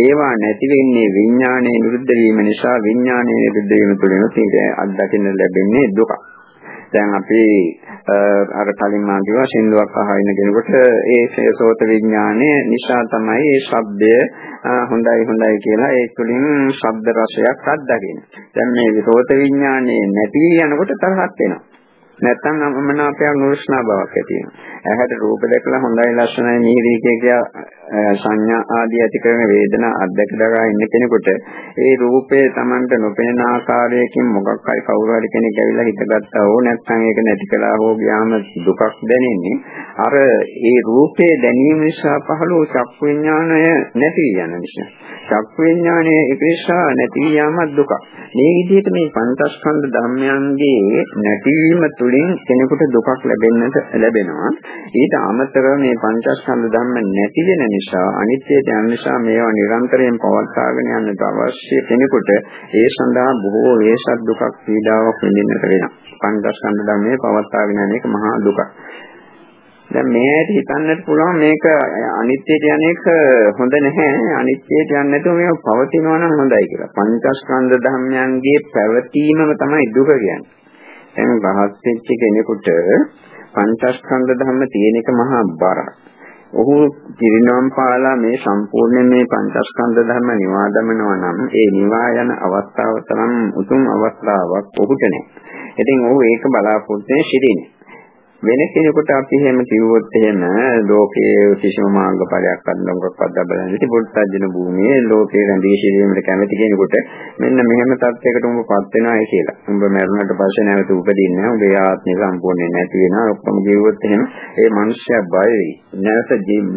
ඒවා නැති වෙන්නේ විඥානයේ නිරුද්ධ වීම නිසා විඥානයේ නිරුද්ධ වීම තුළින් අත්දකින්න ලැබෙන්නේ දුක. දැන් අපි අර කලින් මා කිව්වා සින්දුවක් අහගෙන කෙනෙකුට ඒ සෝත විඥානය නිසා තමයි ඒ ශබ්දය හොඳයි හොඳයි කියලා ඒ තුලින් ශබ්ද රසයක් අත්දකින්නේ. දැන් මේ සෝත විඥානේ නැති යනකොට තරහක් එනවා. නැත්තම් අමනාපයක් නුරුස්නා බවක් ඇති වෙනවා. ඇහැට රූප දැකලා හොඳයි ලස්සනයි මිහිරි කිය සංඥා ආදී ඇති කරන වේදනා අධ්‍යක් දරා ඉන්න කෙනෙකුට ඒ රූපේ Tamanට නොපෙනෙන ආකාරයකින් මොකක් හරි කවුරු හරි කෙනෙක් ඇවිල්ලා හිතගත්තා හෝ නැත්නම් ඒක නැති කළා හෝ ගියාම දුකක් දැනෙන්නේ අර ඒ රූපේ දැනීම නිසා පහළ වූ චක්කු විඥානය නැති යන නිසා චක්කු විඥානය ඒක නිසා නැති යාමක් දුක. මේ විදිහට මේ පංචස්කන්ධ ධර්මයන්ගේ නැතිවීම තුළින් කෙනෙකුට දුකක් ලැබෙන්නට ලැබෙනවා. ඊට අමතරව මේ පංචස්කන්ධ ධර්ම නැති වෙන නිසා අනිත්‍යයට යන නිසා මේවා නිරන්තරයෙන් පවත්වාගෙන යන්නට අවශ්‍ය කෙනෙකුට ඒ සඳහා බොහෝ වේසක් දුකක් පීඩාවක් විඳින්නට වෙනවා. පංචස්කන්ධ ධර්මයේ පවත්වාගෙන යන එක මහා දුකක්. දැන් මේකට හිතන්නට පුළුවන් මේක අනිත්‍යයට යන එක හොඳ නැහැ අනිත්‍යයට යන්නේ නැතුව මේක පවතිනවා නම් හොඳයි කියලා. පංචස්කන්ධ ධර්මයන්ගේ පැවතීමම තමයි දුක කියන්නේ. දැන් රහත් වෙච්ච කෙනෙකුට පංචස්කන්ධ ධර්ම තියෙන එක මහා බරක්. ඔහු පිරිනොම් පාලා මේ සම්පූර්ණ මේ පංචස්කන්ධ ධර්ම නිවා දමනවා නම් ඒ නිවා යන අවස්ථාව තරම් උතුම් අවස්ථාවක් ඔහුට නැහැ. ඉතින් ඔහු ඒක බලාපොරොත්තු වෙන්නේ සිටින්නේ. වෙන කෙනෙකුට අපි එහෙම කිව්වොත් එහෙම ලෝකයේ කිසිම මාර්ගඵලයක් අඳුනගක්වත් ලැබෙන්නේ නැති පුත්තජන භූමියේ ලෝකේ රැඳී සිටීමට කැමති කෙනෙකුට මෙන්න මෙහෙම තත්යකට උඹපත් වෙනායි කියලා. උඹ මරණයට පස්සේ නැවත උපදින්නේ නැහැ. උඹේ ආත්මය සම්පූර්ණයෙන් නැති වෙනවා. ඔක්කොම කිව්වොත් එහෙම ඒ මනුස්සයා බය වෙයි. නැවත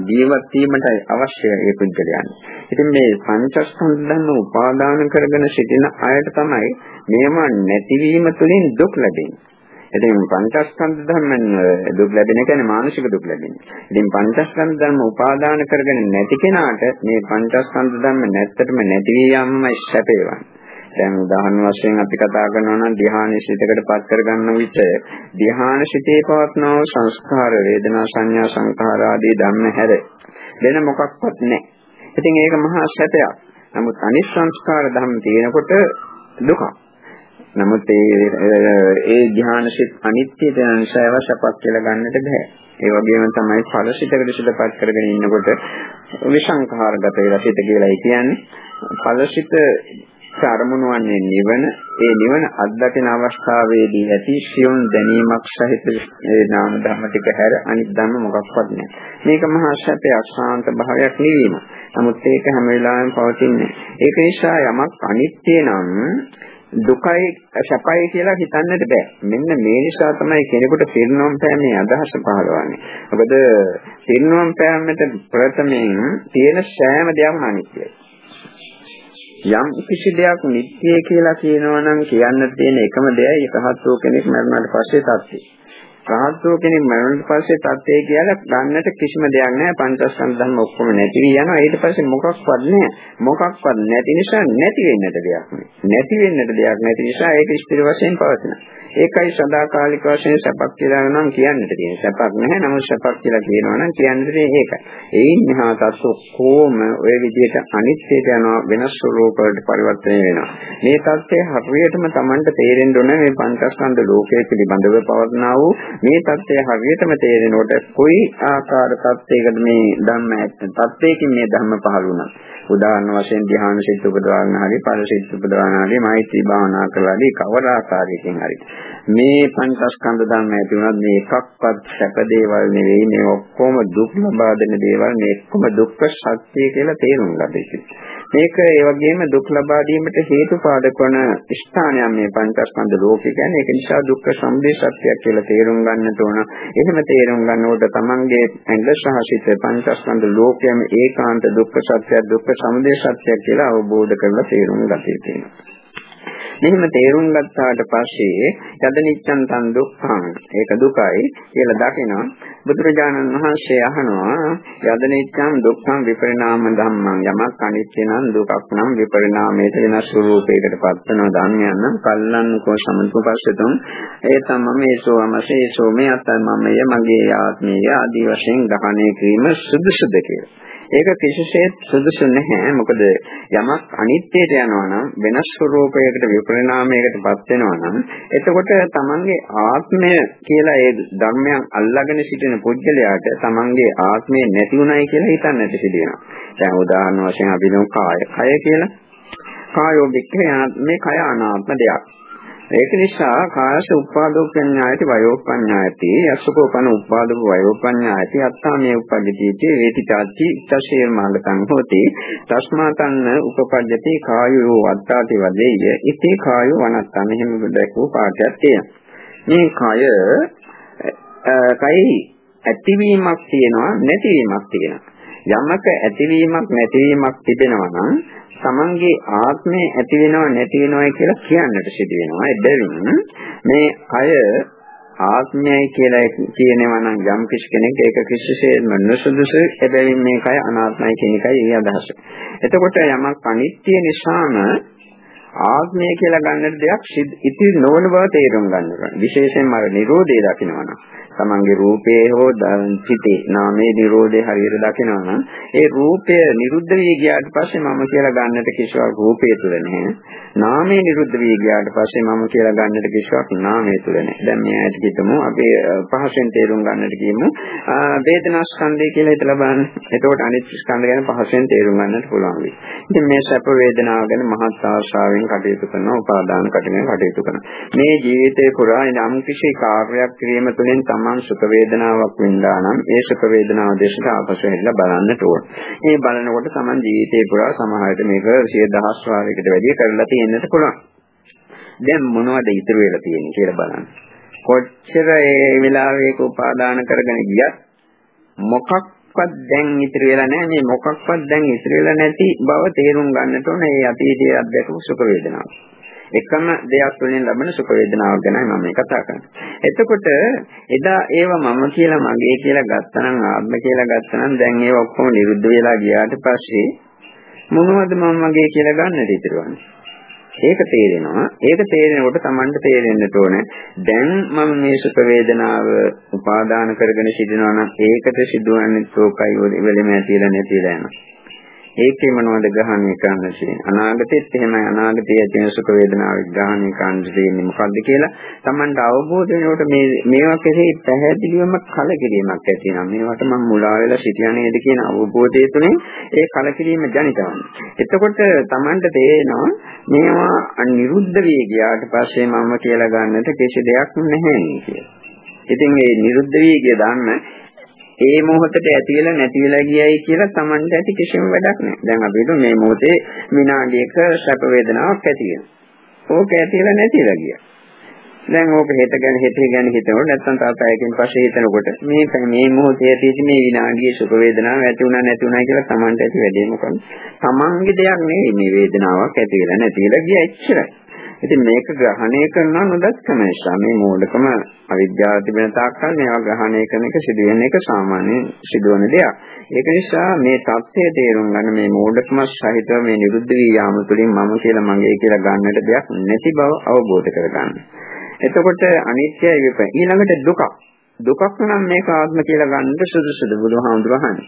ජීවත් වීමට අවශ්‍ය ඒ පුද්ගලයන්. ඉතින් මේ පංචස්කන්ධ ධර්ම උපාදාන කරගෙන සිටින අයට තමයි මේවා නැතිවීම තුළින් දුක් ලැබෙන්නේ. ඉතින් පංචස්කන්ධ ධර්මෙන් දුක් ලැබෙන කියන්නේ මානසික දුක් ලැබෙන්නේ. ඉතින් පංචස්කන්ධ ධර්ම උපාදාන කරගෙන නැති කෙනාට මේ පංචස්කන්ධ ධර්ම නැත්තටම නැති යම්මයි සැපේවන්නේ. දැන් උදාහරණ වශයෙන් අපි කතා කරනවා නම් ධ්‍යානසිතකට පත් කරගන්න විට ධ්‍යානසිතේ පවත්නව සංස්කාර වේදනා සංඥා සංඛාර ආදී ධර්ම හැර වෙන මොකක්වත් නැහැ. ඉතින් ඒක මහා සැපයක්. නමුත් අනිත් සංස්කාර ධර්ම තියෙනකොට දුකක්. නමුත් ඒ ඒ ධ්‍යානසිත අනිත්‍යද නිසාව සපක් කියලා ගන්නට බෑ. ඒ වගේම තමයි ඵලසිතකට සිතපත් කරගෙන ඉන්නකොට විසංඛාරගත වෙලා සිත කියලා කියන්නේ. ඵලසිත අරමුණු වන්නේ නිවන ඒ නිවන අත්දකින අවස්ථාවේදී ඇති සියුම් දැනීමක් සහිත ඒ නාම ධර්ම ටික හැර අනිත් ධර්ම මොකක්වත් නැහැ. මේක මහා සැපයක් ශාන්ත භාවයක් නෙවීම. නමුත් ඒක හැම වෙලාවෙම පවතින්නේ. ඒක නිසා යමක් අනිත්‍ය නම් දුකයි සැපයි කියලා හිතන්නට බෑ. මෙන්න මේ නිසා තමයි කෙනෙකුට පිරිනොම් පෑමේ අදහස පහළවන්නේ. මොකද පිරිනොම් පෑමට ප්‍රථමයෙන් තියෙන සෑම දෙයක්ම අනිත්‍යයි. යම් කිසි දෙයක් නිත්‍යයි කියලා කියනවා නම් කියන්න තියෙන එකම දෙයයි රහත් වූ කෙනෙක් මරණයට පස්සේ තත්ත්වය. රහත් වූ කෙනෙක් මරණයට පස්සේ තත්ත්වය කියලා ගන්නට කිසිම දෙයක් නැහැ. පංචස්කන්ධ ධර්ම ඔක්කොම නැති වී යනවා. ඊට පස්සේ මොකක්වත් නැහැ. මොකක්වත් නැති නිසා නැති වෙන්නට දෙයක් නැහැ. නැති වෙන්නට දෙයක් නැති නිසා ඒක ස්ථිර වශයෙන් පවතිනවා. ඒකයි සදාකාලික වශයෙන් සැපක් කියලා නම් කියන්නට තියෙන. සැපක් නැහැ. නමුත් සැපක් කියලා කියනවා නම් කියන්නට තියෙන ඒකයි. ඒ නිසා තස්ස කොහොම ඔය විදිහට අනිත්‍යයට යන වෙනස් ස්වરૂපවලට පරිවර්තනය වෙනවා. මේ தත්ත්වය හරියටම Tamanට තේරෙන්න ඕන මේ පංචස්කන්ධ ලෝකයේ පිළිබඳව පවර්ණා වූ මේ தත්ත්වය හරියටම තේරෙනකොට කොයි ආකාර தත්ත්වයකට මේ ධම්ම ඇත්ත. தත්ත්වයකින් මේ ධම්ම පහළ වුණා. උදාහරණ වශයෙන් ධ්‍යාන සිත් උපදවන්න හරි ඵල සිත් උපදවන්න හරි මෛත්‍රී භාවනා කරලාදී කවර ආකාරයකින් හරි. මේ පංචස්කන්ධ ධර්ම ඇති වුණත් මේ එකක්වත් සැප දේවල් නෙවෙයි මේ ඔක්කොම දුක් ලබා දෙන දේවල් මේ ඔක්කොම දුක්ඛ සත්‍ය කියලා තේරුම් ගන්න මේක ඒ වගේම දුක් ලබා දීමට හේතු පාදක වන ස්ථානයක් මේ පංචස්කන්ධ ලෝකේ කියන්නේ ඒක නිසා දුක්ඛ සමුදය සත්‍යයක් කියලා තේරුම් ගන්නට ඕන. එහෙම තේරුම් ගන්නකොට තමන්ගේ ඇඟ සහ සිත පංචස්කන්ධ ලෝකයේම ඒකාන්ත දුක්ඛ සත්‍යයක් දුක්ඛ සමුදය සත්‍යයක් කියලා අවබෝධ කරලා තේරුම් ගත යුතුයි. මෙහෙම තේරුම් ගත්තාට පස්සේ යදනිච්ඡන් තන් දුක්ඛං. ඒක දුකයි කියලා දකිනවා. බුදුරජාණන් වහන්සේ අහනවා යදනිච්ඡං දුක්ඛං විපරිණාම ධම්මං යමක් අනිත්‍ය නම් දුකක් නම් විපරිණාමයට වෙනස් ස්වરૂපයකට පත්වන ධර්මයන් නම් කල්ලන් කෝ සමුපපස්සතුම් ඒ තමමේසෝ අමසේසෝ මේ අතමමය මගේ ආත්මය ආදී වශයෙන් ග්‍රහණය කිරීම සුදුසුද කියලා. ඒක කිසිසේත් සුදුසු නැහැ. මොකද යමක් අනිත්‍යයට යනවා නම් වෙනස් ස්වરૂපයකට විපරිණාමයකටපත් වෙනවා නම් එතකොට තමන්ගේ ආත්මය කියලා ඒ ධර්මයන් අල්ලාගෙන සිටින පුද්ගලයාට තමන්ගේ ආත්මය නැති උනායි කියලා හිතන්නට සිදුවෙනවා. දැන් උදාහරණ වශයෙන් අපි නෝ කාය. කය කියලා කායෝ වික්ඛේ මේ කය අනාත්ම දෙයක්. ඒක නිසා කායස උපාදෝ පඤ්ඤායති වයෝ පඤ්ඤායති යසකෝපන උපාදෝ වයෝ පඤ්ඤායති අත්තාමේ උපජ්ජති වේති චාච්චි ඉච්ඡසේ මාර්ගතං හෝති තස්මාතන්න උපපජ්ජති කායෝ වත්තාති වදෙය්‍ය ඉතේ කායෝ වනත්තන් එහෙම දැක්වූ පාඩයක් තියෙනවා මේ කය කයි ඇතිවීමක් තියෙනවා නැතිවීමක් තියෙනවා යමක ඇතිවීමක් නැතිවීමක් තිබෙනවා නම් තමන්ගේ ආත්මය ඇති වෙනව නැති වෙනවයි කියලා කියන්නට සිදු වෙනවා. එබැවින් මේ කය ආත්මයයි කියලා කියනවා නම් යම් කිසි කෙනෙක් ඒක කිසිසේත්ම නොසුදුසු එබැවින් මේ කය අනාත්මයි කියන එකයි ඒ අදහස. එතකොට යමක් අනිත්‍ය නිසාම ආත්මය කියලා ගන්නට දෙයක් ඉතිරි නොවන බව තේරුම් ගන්න ඕන. විශේෂයෙන්ම අර Nirodhe දකිනවා නම් තමන්ගේ රූපේ හෝ චිතේ නාමයේ Nirodhe හරියට දකිනවා නම් ඒ රූපය නිරුද්ධ වී ගියාට පස්සේ මම කියලා ගන්නට කිසිවක් රූපය තුල නැහැ. නාමයේ නිරුද්ධ වී ගියාට පස්සේ මම කියලා ගන්නට කිසිවක් නාමයේ තුල නැහැ. දැන් මේ ඇයිද කිතමු අපි පහසෙන් තේරුම් ගන්නට කියමු වේදනා ස්කන්ධය කියලා හිතලා බලන්න. එතකොට අනිත් ස්කන්ධ ගැන පහසෙන් තේරුම් ගන්නට පුළුවන් වෙයි. ඉතින් මේ සැප වේදනාව ගැන මහත් ආශාවෙන් කටයුතු කරනවා, උපාදාන කටගෙන කටයුතු කරනවා. මේ ජීවිතේ පුරා යම් කිසි කාර්යයක් කිරීම තුළින් Taman සුඛ වේදනාවක් වින්දා නම් ඒ සුඛ වේදනාව දේශට ආපසු හැරිලා බලන්නට ඕන. මේ බලනකොට Taman ජීවිතේ පුරා සමහර විට මේක 10000 වාරයකට වැඩි කරලා තියෙන්නට පුළුවන්. දැන් මොනවද ඉතුරු වෙලා තියෙන්නේ කියලා බලන්න. කොච්චර ඒ වෙලාවේක උපාදාන කරගෙන ගියත් මොකක්වත් දැන් ඉතිරි වෙලා නැහැ මේ මොකක්වත් දැන් ඉතිරි වෙලා නැති බව තේරුම් ගන්නට ඕනේ මේ අතීතයේ අත්දැකපු සුඛ වේදනාව. එකම දෙයක් වලින් ලැබෙන සුඛ වේදනාවක් ගැනයි මම මේ කතා කරන්නේ. එතකොට එදා ඒව මම කියලා මගේ කියලා ගත්තනම් ආත්ම කියලා ගත්තනම් දැන් ඒව ඔක්කොම නිරුද්ධ වෙලා ගියාට පස්සේ මොනවද මම මගේ කියලා ගන්නද ඉතිරවන්නේ? ඒක තේරෙනවා. ඒක තේරෙනකොට Tamanට තේරෙන්නට ඕනේ. දැන් මම මේ සුඛ වේදනාව උපාදාන කරගෙන සිටිනවා නම් ඒකට සිදුවන්නේ තෝකයි වෙලෙම ඇතිලා නැතිලා යනවා. ඒකේ මොනවද ග්‍රහණය කරන්න තියෙන්නේ? අනාගතෙත් එහෙමයි. අනාගතයේ ඇති වෙන සුඛ වේදනාව ග්‍රහණය කරන්න තියෙන්නේ මොකද්ද කියලා Tamanට අවබෝධ වෙනකොට මේ මේවා කෙරෙහි පැහැදිලිවම කලකිරීමක් ඇති වෙනවා. මේවට මම මුලා වෙලා සිටියා නේද කියන අවබෝධය තුළින් ඒ කලකිරීම ජනිතවන්නේ එතකොට Tamanට තේරෙනවා මේවා අනිරුද්ධ වී ගියාට පස්සේ මම කියලා ගන්නට කිසි දෙයක් නැහැ කියලා. ඉතින් මේ නිරුද්ධ වී ගිය දාන්න ඒ මොහොතේ ඇති වෙලා නැති වෙලා ගියයි කියලා Tamanට ඇති කිසිම වැඩක් නැහැ. දැන් අපි හිතමු මේ මොහොතේ විනාඩියක සැප වේදනාවක් ඇති වෙනවා. ඕක ඇති වෙලා නැති වෙලා ගියා. දැන් ඕක හෙට ගැන හෙට ගැන හිතනකොට නැත්නම් තව පැයකින් පස්සේ හිතනකොට මේ මේ මොහොතේ ඇති මේ විනාඩියේ සුඛ වේදනාවක් ඇති වුණා නැති වුණා කියලා Tamanට ඇති වැඩේ මොකක්ද? Tamanගේ දෙයක් නෙවෙයි මේ වේදනාවක් ඇති වෙලා නැති වෙලා ගියා එච්චරයි. ඉතින් මේක ග්‍රහණය කරනවා නොදක්කම නිසා මේ මූලිකම අවිද්‍යාව තිබෙන තාක්කල් මේවා ග්‍රහණය කරන එක සිදුවෙන එක සාමාන්‍ය සිදුවන දෙයක්. ඒක නිසා මේ தත්ත්වය තේරුම් ගන්න මේ මූලිකම සහිතව මේ නිරුද්ධ වී යාම තුළින් මම කියලා මගේ කියලා ගන්නට දෙයක් නැති බව අවබෝධ කරගන්න. එතකොට අනිත්‍යයි විප ඊළඟට දුකක්. දුකක් නම් මේක ආත්ම කියලා ගන්නට සුදුසුද බුදුහාමුදුරහන්නේ.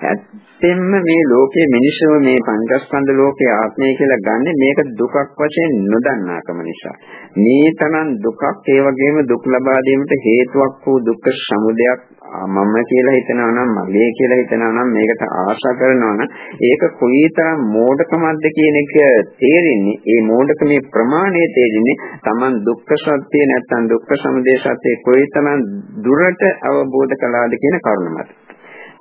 ඇත්තෙන්ම මේ ලෝකයේ මිනිස්සු මේ පංචස්කන්ධ ලෝකයේ ආත්මය කියලා ගන්නෙ මේක දුකක් වශයෙන් නොදන්නාකම නිසා. මේ තරම් දුකක් ඒ වගේම දුක් ලබා දීමට හේතුවක් වූ දුක්ඛ සමුදයක් මම කියලා හිතනවා නම් මගේ කියලා හිතනවා නම් මේකට ආශා කරනවා නම් ඒක කොයිතරම් මෝඩකමක්ද කියන එක තේරෙන්නේ ඒ මෝඩකමේ ප්‍රමාණය තේරෙන්නේ Taman දුක්ඛ සත්‍ය නැත්නම් දුක්ඛ සමුදය සත්‍ය කොයිතරම් දුරට අවබෝධ කළාද කියන කරුණ මත.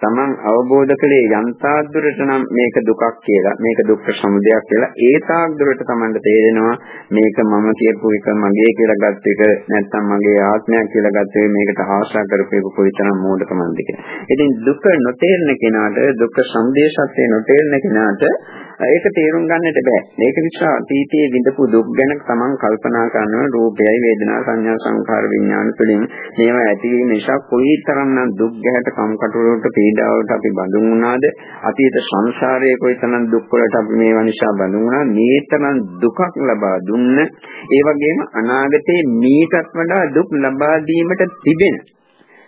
Taman අවබෝධ කළේ යන්තාක් දුරට නම් මේක දුකක් කියලා මේක දුක්ඛ සමුදයක් කියලා ඒ තාක් දුරට Tamanට තේරෙනවා මේක මම කියපු එක මගේ කියලා ගත්ත එක නැත්නම් මගේ ආත්මයක් කියලා ගත්ත එක මේකට ආශා කරපු එක කොයිතරම් මෝඩකමක්ද කියලා. ඉතින් දුක නොතේරෙන කෙනාට දුක්ඛ සමුදය සත්‍ය නොතේරෙන කෙනාට ඒක තේරුම් ගන්නට බෑ. මේක නිසා අතීතයේ විඳපු දුක් ගැන තමන් කල්පනා කරනවා රූපයයි වේදනා සංඥා සංඛාර විඥාන තුළින් මේවා ඇතිවීම නිසා කොයිතරම්නම් දුක් ගැහැට කම්කටොළට පීඩාවට අපි බඳුන් වුණාද? අතීත සංසාරයේ කොයිතරම් දුක් වලට අපි මේවා නිසා බඳුන් වුණා. මේ තරම් දුකක් ලබා දුන්න ඒ වගේම අනාගතයේ මීටත් වඩා දුක් ලබා දීමට තිබෙන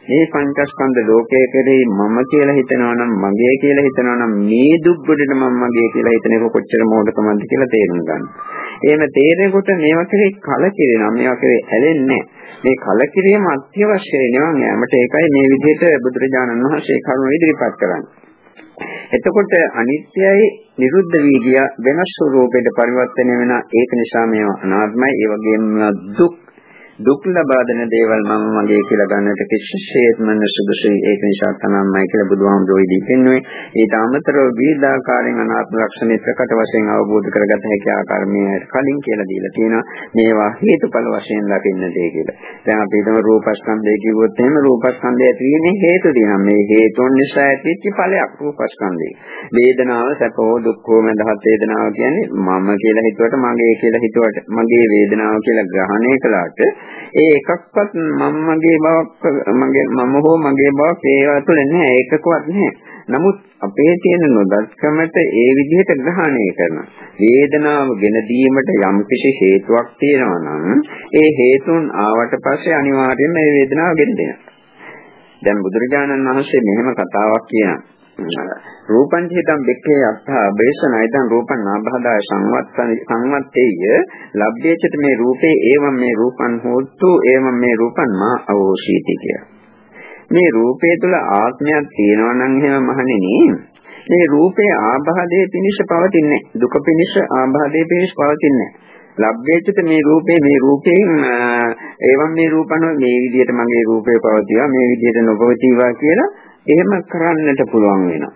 මේ පංචස්කන්ධ ලෝකයේ කෙරෙහි මම කියලා හිතනවා නම් මගේ කියලා හිතනවා නම් මේ දුක් ගොඩට මම මගේ කියලා හිතන එක කොච්චර මෝඩකමක්ද කියලා තේරුම් ගන්න. එහෙම තේරෙනකොට මේවා කෙරෙහි කලකිරෙනවා. මේවා කෙරෙහි ඇලෙන්නේ මේ කලකිරීම අත්‍යවශ්‍යයි නෙවෙයි යෑමට ඒකයි මේ විදිහට බුදුරජාණන් වහන්සේ කරුණ ඉදිරිපත් කරන්නේ. එතකොට අනිත්‍යයි නිරුද්ධ වී ගිය වෙනස් ස්වરૂපයකට පරිවර්තනය වෙන ඒක නිසා මේවා අනාත්මයි ඒ වගේම දුක් දුක් ලබා දෙන දේවල් මම මගේ කියලා ගන්නට කිසිසේත්ම සුදුසුයි ඒක නිසා තමන්මයි කියලා බුදුහාමුදුරුවෝ ඉදී පෙන්වුවේ ඊට අමතරව විවිධාකාරයෙන් අනාත්ම ලක්ෂණ ප්‍රකට වශයෙන් අවබෝධ කරගත හැකි ආකාරමේ කලින් කියලා දීලා තියෙනවා මේවා හේතුඵල වශයෙන් දකින්න දෙය කියලා. දැන් අපි හිතමු රූපස්කන්ධය කිව්වොත් එහෙම රූපස්කන්ධය ඇතිවීමේ හේතු තියෙනවා. මේ හේතුන් නිසා ඇතිවෙච්ච ඵලයක් රූපස්කන්ධය. වේදනාව සැපෝ දුක්ඛෝ මදහත් වේදනාව කියන්නේ මම කියලා හිතුවට මගේ කියලා හිතුවට මගේ වේදනාව කියලා ග්‍රහණය කළාට ඒ එකක්වත් මම මගේ බවක් මගේ මම හෝ මගේ බවක් ඒවා තුළ නැහැ ඒකකවත් නැහැ. නමුත් අපේ තියෙන නොදස්කමට ඒ විදිහට ග්‍රහණය කරන වේදනාව ගෙන දීමට යම් කිසි හේතුවක් තියෙනවා නම් ඒ හේතුන් ආවට පස්සේ අනිවාර්යයෙන්ම මේ වේදනාව ගෙන දෙනවා. දැන් බුදුරජාණන් වහන්සේ මෙහෙම කතාවක් කියනවා. රූපං චේතං දෙක්ඛේ අත්ථා බේසනයිතං රූපං නාභදාය සංවත්තන සංවත්තේය. ලබ්ධේචත මේ රූපේ ඒවම් මේ රූපං හෝතු ඒවම් මේ රූපං මා අවෝසීති කිය. මේ රූපේ තුල ආත්මයක් තියෙනවා නම් එහෙම මහණෙනි මේ රූපේ ආබාධයේ පිනිෂ පවතින්නේ දුක පිනිෂ ආබාධයේ පිනිෂ පවතින්නේ ලබ්ධේචත මේ රූපේ මේ රූපයෙන් ඒවම් මේ රූපන මේ විදිහට මගේ රූපේ පවතිවා මේ විදිහට නොපවතිවා කියලා එහෙම කරන්නට පුළුවන් වෙනවා.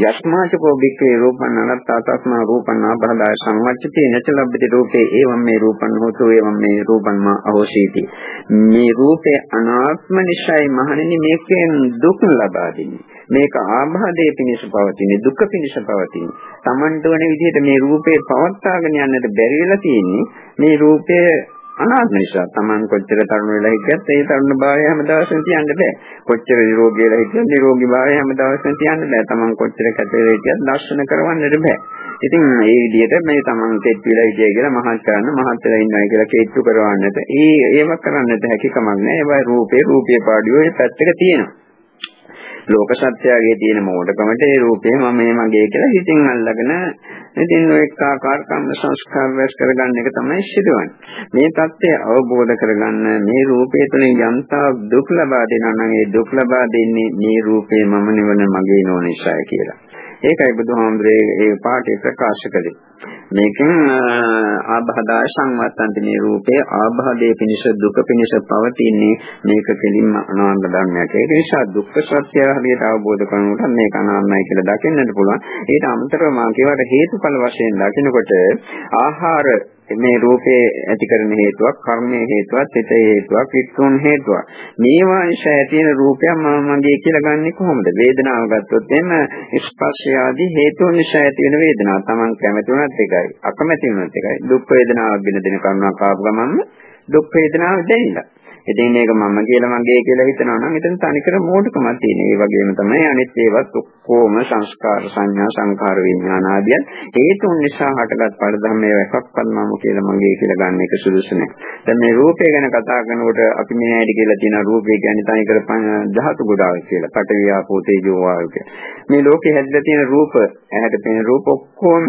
යස්මාචකෝ බික්කේ රූපං අනත්තාතස්මා රූපං ආභාදාය සංවච්චති නච ලබ්ධති රූපේ එවම් මේ රූපං හෝතු එවම් මේ රූපං මා අහෝසීති. මේ රූපේ අනාත්ම නිසයි මහණෙනි මේකෙන් දුක් ලබා දෙන්නේ. මේක ආභාදයේ පිණිස පවතින දුක පිණිස පවතින. Tamanට වන විදිහට මේ රූපේ පවත්වාගෙන යන්නට බැරි වෙලා තියෙන්නේ මේ රූපය අනාත්ම නිසා Taman කොච්චර තරුණ වෙලා හිටියත් ඒ තරුණ භාවය හැමදාසම තියන්න බෑ. කොච්චර නිරෝගී වෙලා හිටියත් නිරෝගී භාවය හැමදාසම තියන්න බෑ. Taman කොච්චර කැත වෙලා හිටියත් දර්ශන කරවන්නට බෑ. ඉතින් මේ විදිහට මේ Taman තෙත් වෙලා හිටිය කියලා මහත් කරන්න මහත් වෙලා ඉන්නවා කියලා කේතු කරවන්නට ඒ ඒව කරන්නට හැකි කමක් නෑ. ඒවයි රූපේ රූපේ පාඩියෝ ඒ පැත්තක තියෙනවා. ලෝක සත්‍යයේ තියෙන මෝඩකමට ඒ රූපේ මම මේ මගේ කියලා හිතින් අල්ලගෙන ඉතින් ඔය ආකාර කම්ම සංස්කාර රැස් කරගන්න එක තමයි සිදුවන්නේ. මේ தත්ත්වය අවබෝධ කරගන්න මේ රූපේ තුළින් යම්තා දුක් ලබා දෙනවා නම් ඒ දුක් ලබා දෙන්නේ මේ රූපේ මම නිවන මගේ නොනිසාය කියලා. ඒකයි බුදුහාමුදුරේ ඒ පාඩේ ප්‍රකාශ කළේ. මේකෙන් ආබාධය සංවත්තන්ති මේ රූපේ ආබාධයේ පිනිස දුක පිනිස පවතින්නේ මේක කෙලින්ම අනාත්ම ධර්මයක්. ඒක නිසා දුක්ඛ සත්‍ය හරියට අවබෝධ කරගන්නකොට මේක අනාත්මයි කියලා දකින්නට පුළුවන්. ඊට අමතරව මා කියවට හේතුඵල වශයෙන් දකිනකොට ආහාර මේ රූපේ ඇති කරන හේතුවක් කර්මයේ හේතුවක් සිතේ හේතුවක් වික්‍රෝණ හේතුවක්. මේවා නිසා ඇති වෙන රූපයක් මම මගේ කියලා ගන්නෙ කොහොමද? වේදනාව ගත්තොත් එන්න ස්පර්ශය ආදී හේතුන් නිසා ඇති වෙන වේදනාව. Taman කැමති වුණත් එකයි අකමැති වුණත් එකයි. දුක් වේදනාවක් ගෙන දෙන කරුණක් ආපු ගමන්ම දුක් වේදනාව දැනෙනවා ඉතින් මේක මම කියලා මගේ කියලා හිතනවා නම් එතන තනිකර මෝඩකමක් තියෙන. ඒ වගේම තමයි අනිත් ඒවත් ඔක්කොම සංස්කාර සංඥා සංකාර විඥාන ආදිය හේතුන් නිසා හටගත් පරිධර්ම ඒවා එකක්වත් මම කියලා මගේ කියලා ගන්න එක සුදුසු නැහැ. දැන් මේ රූපය ගැන කතා කරනකොට අපි මේ ඇයිද කියලා තියෙන රූපය කියන්නේ තනිකර ධාතු ගොඩාක් කියලා. පඨවි ආපෝ තේජෝ වායු මේ ලෝකේ හැදලා තියෙන රූප ඇහැට පෙනෙන රූප ඔක්කොම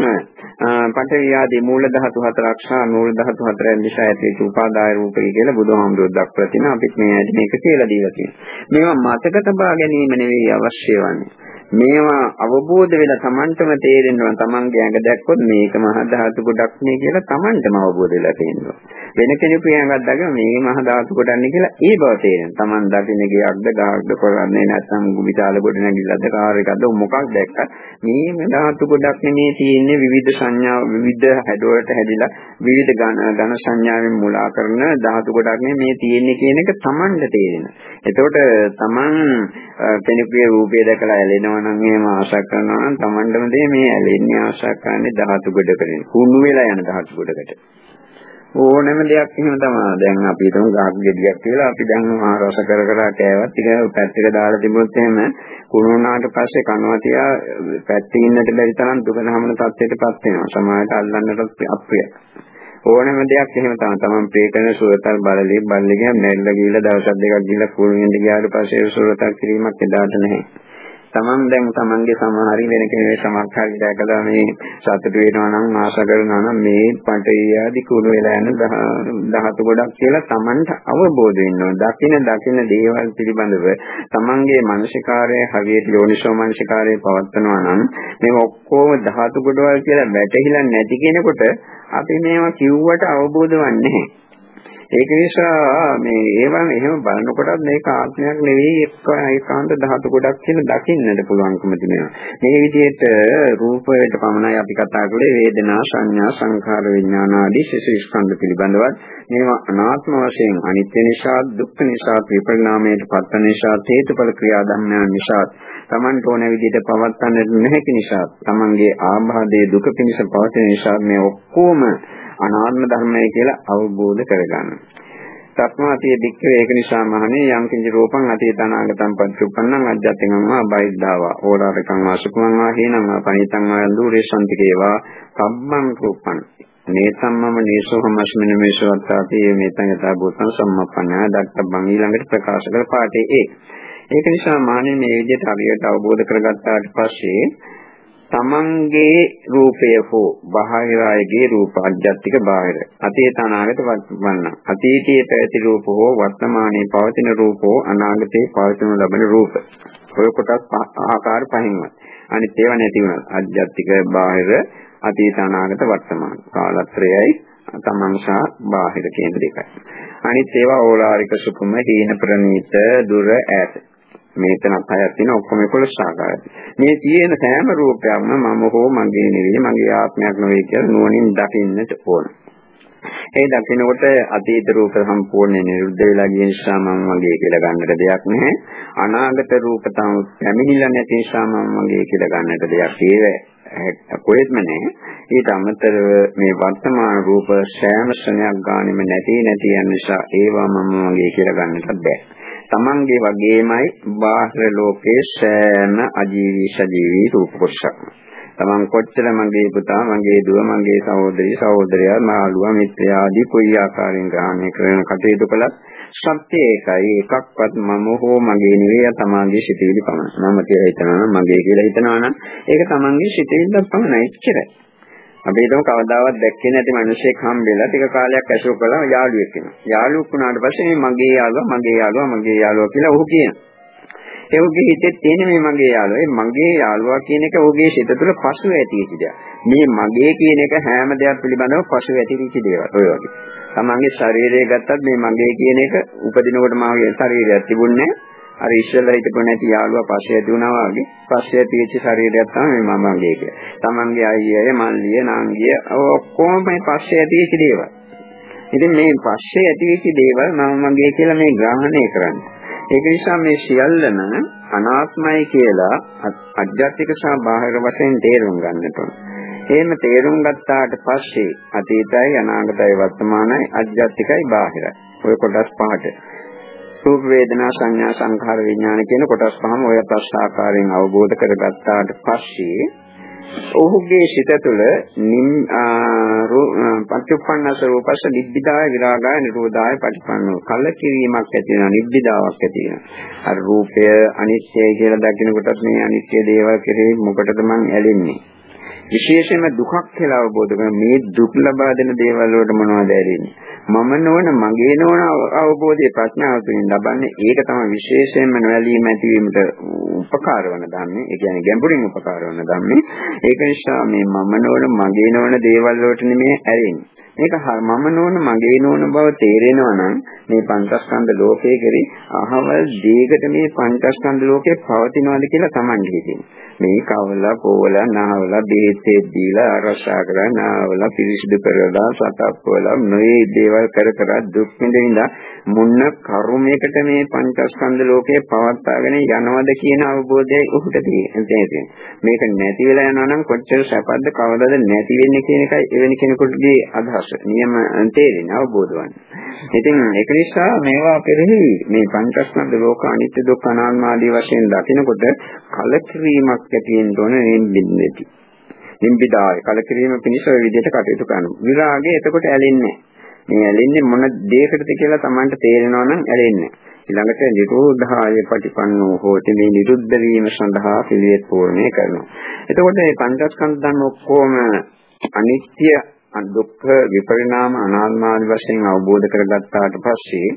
පඨවි ආදී මූල ධාතු හතරක් සහ මූල ධාතු හතරෙන් නිසා ඇති උපාදාය රූපය කියලා බුදුහාමුදුරුවෝ දක්වලා තියෙනවා අපිත් මේ ඇයි මේක කියලා දීලා තියෙනවා. මේවා මතක තබා ගැනීම නෙවෙයි අවශ්‍ය වන්නේ. මේවා අවබෝධ වෙලා Tamanටම තේරෙන්න ඕන Tamanගේ ඇඟ දැක්කොත් මේක මහ ධාතු ගොඩක් නේ කියලා Tamanටම අවබෝධ වෙලා තියෙනවා. වෙන කෙනෙකු ඇඟක් දැකම මේ මහ ධාතු ගොඩක් නේ කියලා ඒ බව තේරෙනවා. Taman දකින්නේ ගියක්ද ගාක්ද කරන්නේ නැත්නම් විශාල ගොඩ නැගිල්ලද කාර් එකක්ද මොකක් දැක්කත් මේ ධාතු ගොඩක් නේ තියෙන්නේ විවිධ සංඥා විවිධ හැඩවලට හැදිලා විවිධ ඝන සංඥාවෙන් මුලා කරන ධාතු ගොඩක් නේ මේ තියෙන්නේ කියන එක Tamanට තේරෙනවා. එතකොට Taman කෙනෙකුගේ රූපය දැකලා ඇලෙනවා නම් එහෙම ආශා කරනවා නම් Tamandම දේ මේ ඇලෙන්නේ ආශා කරන්නේ ධාතු ගොඩකට. කුණු වෙලා යන ධාතු ගොඩකට. ඕනෑම දෙයක් එහෙම තමයි. දැන් අපි හිතමු ගහක් ගෙඩියක් කියලා අපි දැන් ආරස කර කර කෑවත් ටික පැත්තක දාලා තිබුණොත් එහෙම කුණුනාට පස්සේ කනවා තියා පැත්තේ ඉන්නට බැරි තරම් දුකනහමන තත්ත්වයකටපත් වෙනවා. සමාජයට අල්ලන්නට අප්‍රියයි. ඕනෑම දෙයක් එහෙම තමයි. Taman ප්‍රේ කරන සුරතල් බලලේ බල්ලේ මෙල්ල ගිහිල්ලා දවස් දෙකක් ගිහිල්ලා කුණුෙන් ගියාට පස්සේ සුරතල් කිරීමක් එදාට නැහැ. තමන් දැන් තමන්ගේ සමහරි වෙන කෙනෙක් සමහර හරි දැකලා මේ සතුට වෙනවා නම් ආශා කරනවා නම් මේ පටේයාදි කුණු වෙලා යන ධාතු ගොඩක් කියලා තමන්ට අවබෝධ වෙන්න ඕන. දකින දකින දේවල් පිළිබඳව තමන්ගේ මානසිකාරය හරියට යෝනිසෝ මානසිකාරය පවත්නවා නම් මේ ඔක්කොම ධාතු ගොඩවල් කියලා වැටහිලා නැති කෙනෙකුට අපි මේවා කිව්වට අවබෝධ වන්නේ නැහැ. ඒක නිසා මේ ඒවන් එහෙම බලනකොටත් මේක ආත්මයක් නෙවෙයි එක්ක ඒකාන්ත ධාතු ගොඩක් කියන දකින්නට පුළුවන්කම තිබෙනවා. මේ විදිහට රූපයට පමණයි අපි කතා කරේ වේදනා සංඥා සංඛාර විඥාන ආදී සිසු ස්කන්ධ පිළිබඳව මේවා අනාත්ම වශයෙන් අනිත්‍ය නිසා දුක්ඛ නිසා විපරිණාමයට පත්වන නිසා හේතුඵල ක්‍රියාධර්මයන් නිසා Tamanට ඕන විදිහට පවත්වන්නට නොහැකි නිසා Tamanගේ ආබාධයේ දුක පිණිස පවතින නිසා මේ ඔක්කොම අනාත්ම ධර්මය කියලා අවබෝධ කරගන්න. තත්මාතිය දික්කේ ඒක නිසා මහණේ යම් කිංච රූපං අතීත අනාගතං පච්චුප්පන්නං අජ්ජතින් වා බයිද්ධාවා ඕලාරකං වා සුඛං වා හේනං වා පනිතං වා දුරේ සම්තිකේවා කම්මං රූපං මේ සම්මම නේසෝහමස්මින මේසවත්තාති මේතං යතා භූතං සම්මප්පඤ්ඤා දක්ඛබ්බං ඊළඟට ප්‍රකාශ කළ පාඩේ ඒ ඒක නිසා මානේ මේ විදිහට හරියට අවබෝධ කරගත්තාට පස්සේ තමන්ගේ රූපය හෝ බාහිර අයගේ රූප අධ්‍යාත්මික බාහිර අතීත අනාගත වන්න අතීතයේ පැවති රූප හෝ වර්තමානයේ පවතින රූප හෝ අනාගතයේ පවතිනු ලබන රූප. ඔය කොටස් ආකාර පහින්වත්. අනිත් ඒවා නැති වුණා අධ්‍යාත්මික බාහිර අතීත අනාගත වර්තමාන කාලත්‍රයයි තමන් සහ බාහිර කියන දෙකයි. අනිත් ඒවා ඕලාරික සුකුම හීන ප්‍රනීත දුර ඈත. මේතනක් හයක් තියෙන ඔක්කොම 11 ආකාරයි. මේ තියෙන සෑම රූපයක්ම මම හෝ මගේ නෙවෙයි මගේ ආත්මයක් නෙවෙයි කියලා නුවණින් දකින්නට ඕන. ඒ දකිනකොට අතීත රූප සම්පූර්ණයෙන් නිරුද්ධ වෙලා ගිය නිසා මම මගේ කියලා ගන්නට දෙයක් නැහැ. අනාගත රූප තම පැමිණිලා නැති නිසා මම මගේ කියලා ගන්නට දෙයක් ඒව කොහෙත්ම නැහැ. ඊට අමතරව මේ වර්තමාන රූප සෑම ශ්‍රණයක් ගානෙම නැති නැති යන නිසා ඒවා මම මගේ කියලා ගන්නට බෑ. තමන්ගේ වගේමයි බාහිර ලෝකයේ සෑම අජීවී සජීවී රූප කොටසක්. තමන් කොච්චර මගේ පුතා, මගේ දුව, මගේ සහෝදරි, සහෝදරයා, මාළුවා, මිත්‍රයා ආදී කොයි ආකාරයෙන් ග්‍රහණය කරන කටයුතු කළත් සත්‍ය ඒකයි. එකක්වත් මම හෝ මගේ නෙවෙයි තමන්ගේ සිතේදී පමණයි. මම කියලා හිතනවා නම් මගේ කියලා හිතනවා නම් ඒක තමන්ගේ සිතේදී පමණයි. එච්චරයි. අපි හිතමු කවදාවත් දැක්කේ නැති මිනිහෙක් හම්බෙලා ටික කාලයක් ඇසුරු කළා යාළුවෙක් වෙනවා. යාළුවෙක් වුණාට පස්සේ මේ මගේ යාළුවා මගේ යාළුවා මගේ යාළුවා කියලා ඔහු කියනවා. ඒ ඔහුගේ හිතේ තියෙන මේ මගේ යාළුවා. ඒ මගේ යාළුවා කියන එක ඔහුගේ සිත තුළ පසු ඇතිවෙච්ච දෙයක්. මේ මගේ කියන එක හැම දෙයක් පිළිබඳව පසු ඇතිවෙච්ච දේවල්. ඔය වගේ. තමන්ගේ ශරීරය ගත්තත් මේ මගේ කියන එක උපදිනකොට මාගේ ශරීරයක් තිබුණේ නැහැ. අර ඉස්සෙල්ලා හිටපො නැති යාළුවා පස්සේ ඇති වුණා වගේ පස්සේ ඇතිවෙච්ච ශරීරයක් තමයි මම මගේ කිය. තමන්ගේ අයියය, මල්ලිය, නාංගිය ඔක්කොම මේ පස්සේ ඇතිවෙච්ච දේවල්. ඉතින් මේ පස්සේ ඇතිවෙච්ච දේවල් මම මගේ කියලා මේ ග්‍රහණය කරන්නේ. ඒක නිසා මේ සියල්ලම අනාත්මයි කියලා අධ්‍යාත්මික සහ බාහිර වශයෙන් තේරුම් ගන්නට ඕන. එහෙම තේරුම් ගත්තාට පස්සේ අතීතයි අනාගතයි වර්තමානයි අධ්‍යාත්මිකයි බාහිරයි. ඔය කොටස් පහට රූප වේදනා සංඥා සංඛාර විඥාන කියන කොටස් පහම ඔය පස් ආකාරයෙන් අවබෝධ කරගත්තාට පස්සේ ඔහුගේ සිත තුළ පංචුප්පන්නස රූපස්ස නිබ්බිදාය විරාගාය නිරෝධාය පටිපන්නෝ කල කිරීමක් ඇති වෙනවා නිබ්බිදාවක් ඇති වෙනවා. අර රූපය අනිත්‍යයි කියලා දකින කොටත් මේ අනිත්‍ය දේවල් කෙරෙහි මොකටද මං ඇලෙන්නේ? විශේෂයෙන්ම දුකක් කියලා අවබෝධ කරගන්න. මේ දුක් ලබා දෙන දේවල් වලට මොනවද ඇලෙන්නේ මම නොවන මගේ නොවන අවබෝධයේ ප්‍රඥාව තුළින් ලබන්නේ ඒක තමයි විශේෂයෙන්ම නොඇලීම ඇතිවීමට උපකාර වන ධර්මයේ. ඒ කියන්නේ ගැඹුරින් උපකාර වන ධර්මයේ. ඒක නිසා මේ මම නොවන මගේ නොවන දේවල් වලට නෙමෙයි ඇලෙන්නේ මේක මම නෝන මගේ නෝන බව තේරෙනවා නම් මේ පංචස්කන්ධ ලෝකයේ කෙරේ අහවල් දීකට මේ පංචස්කන්ධ ලෝකේ පවතිනවාද කියලා Taman හිතෙනවා. මේ කවලා පොවලා නාවලා බෙහෙත් දීලා ආරක්ෂා කරලා නාවලා පිරිසිදු කරලා සතප්පවලා මේ දේවල් කර කර දුක් විඳිනා මුන්න කර්මයකට මේ පංචස්කන්ධ ලෝකේ පවත්වාගෙන යනවද කියන අවබෝධය උහුට තියෙනවා. මේක නැති වෙලා යනවා නම් කොච්චර සැපද කවදද නැති වෙන්නේ කියන එකයි එවැනි කෙනෙකුගේ අදහස. නියම තේරෙන්නේ අවබෝධ වන්නේ. ඉතින් ඒක නිසා මේවා කෙරෙහි මේ පංචස්කන්ධ ලෝක අනිත්‍ය දුක්ඛ අනාත්ම ආදී වශයෙන් දකිනකොට කලකිරීමක් ඇති වෙන්න ඕන නිම්බින්නෙති. නිම්බිදාය කලකිරීම පිණිස ඔය විදිහට කටයුතු කරනවා. විරාගය එතකොට ඇලෙන්නේ මේ ඇලෙන්නේ මොන දෙයකටද කියලා Tamanට තේරෙනවා නම් ඇලෙන්නේ. ඊළඟට නිරෝධාය පටිපන්නෝ හෝති මේ නිරුද්ධ වීම සඳහා පිළිවෙත් පූර්ණේ කරනවා. එතකොට මේ පංචස්කන්ධ ධර්ම ඔක්කොම අනිත්‍ය දුක්ඛ විපරිණාම අනාත්මාදී වශයෙන් අවබෝධ කරගත්තාට පස්සේ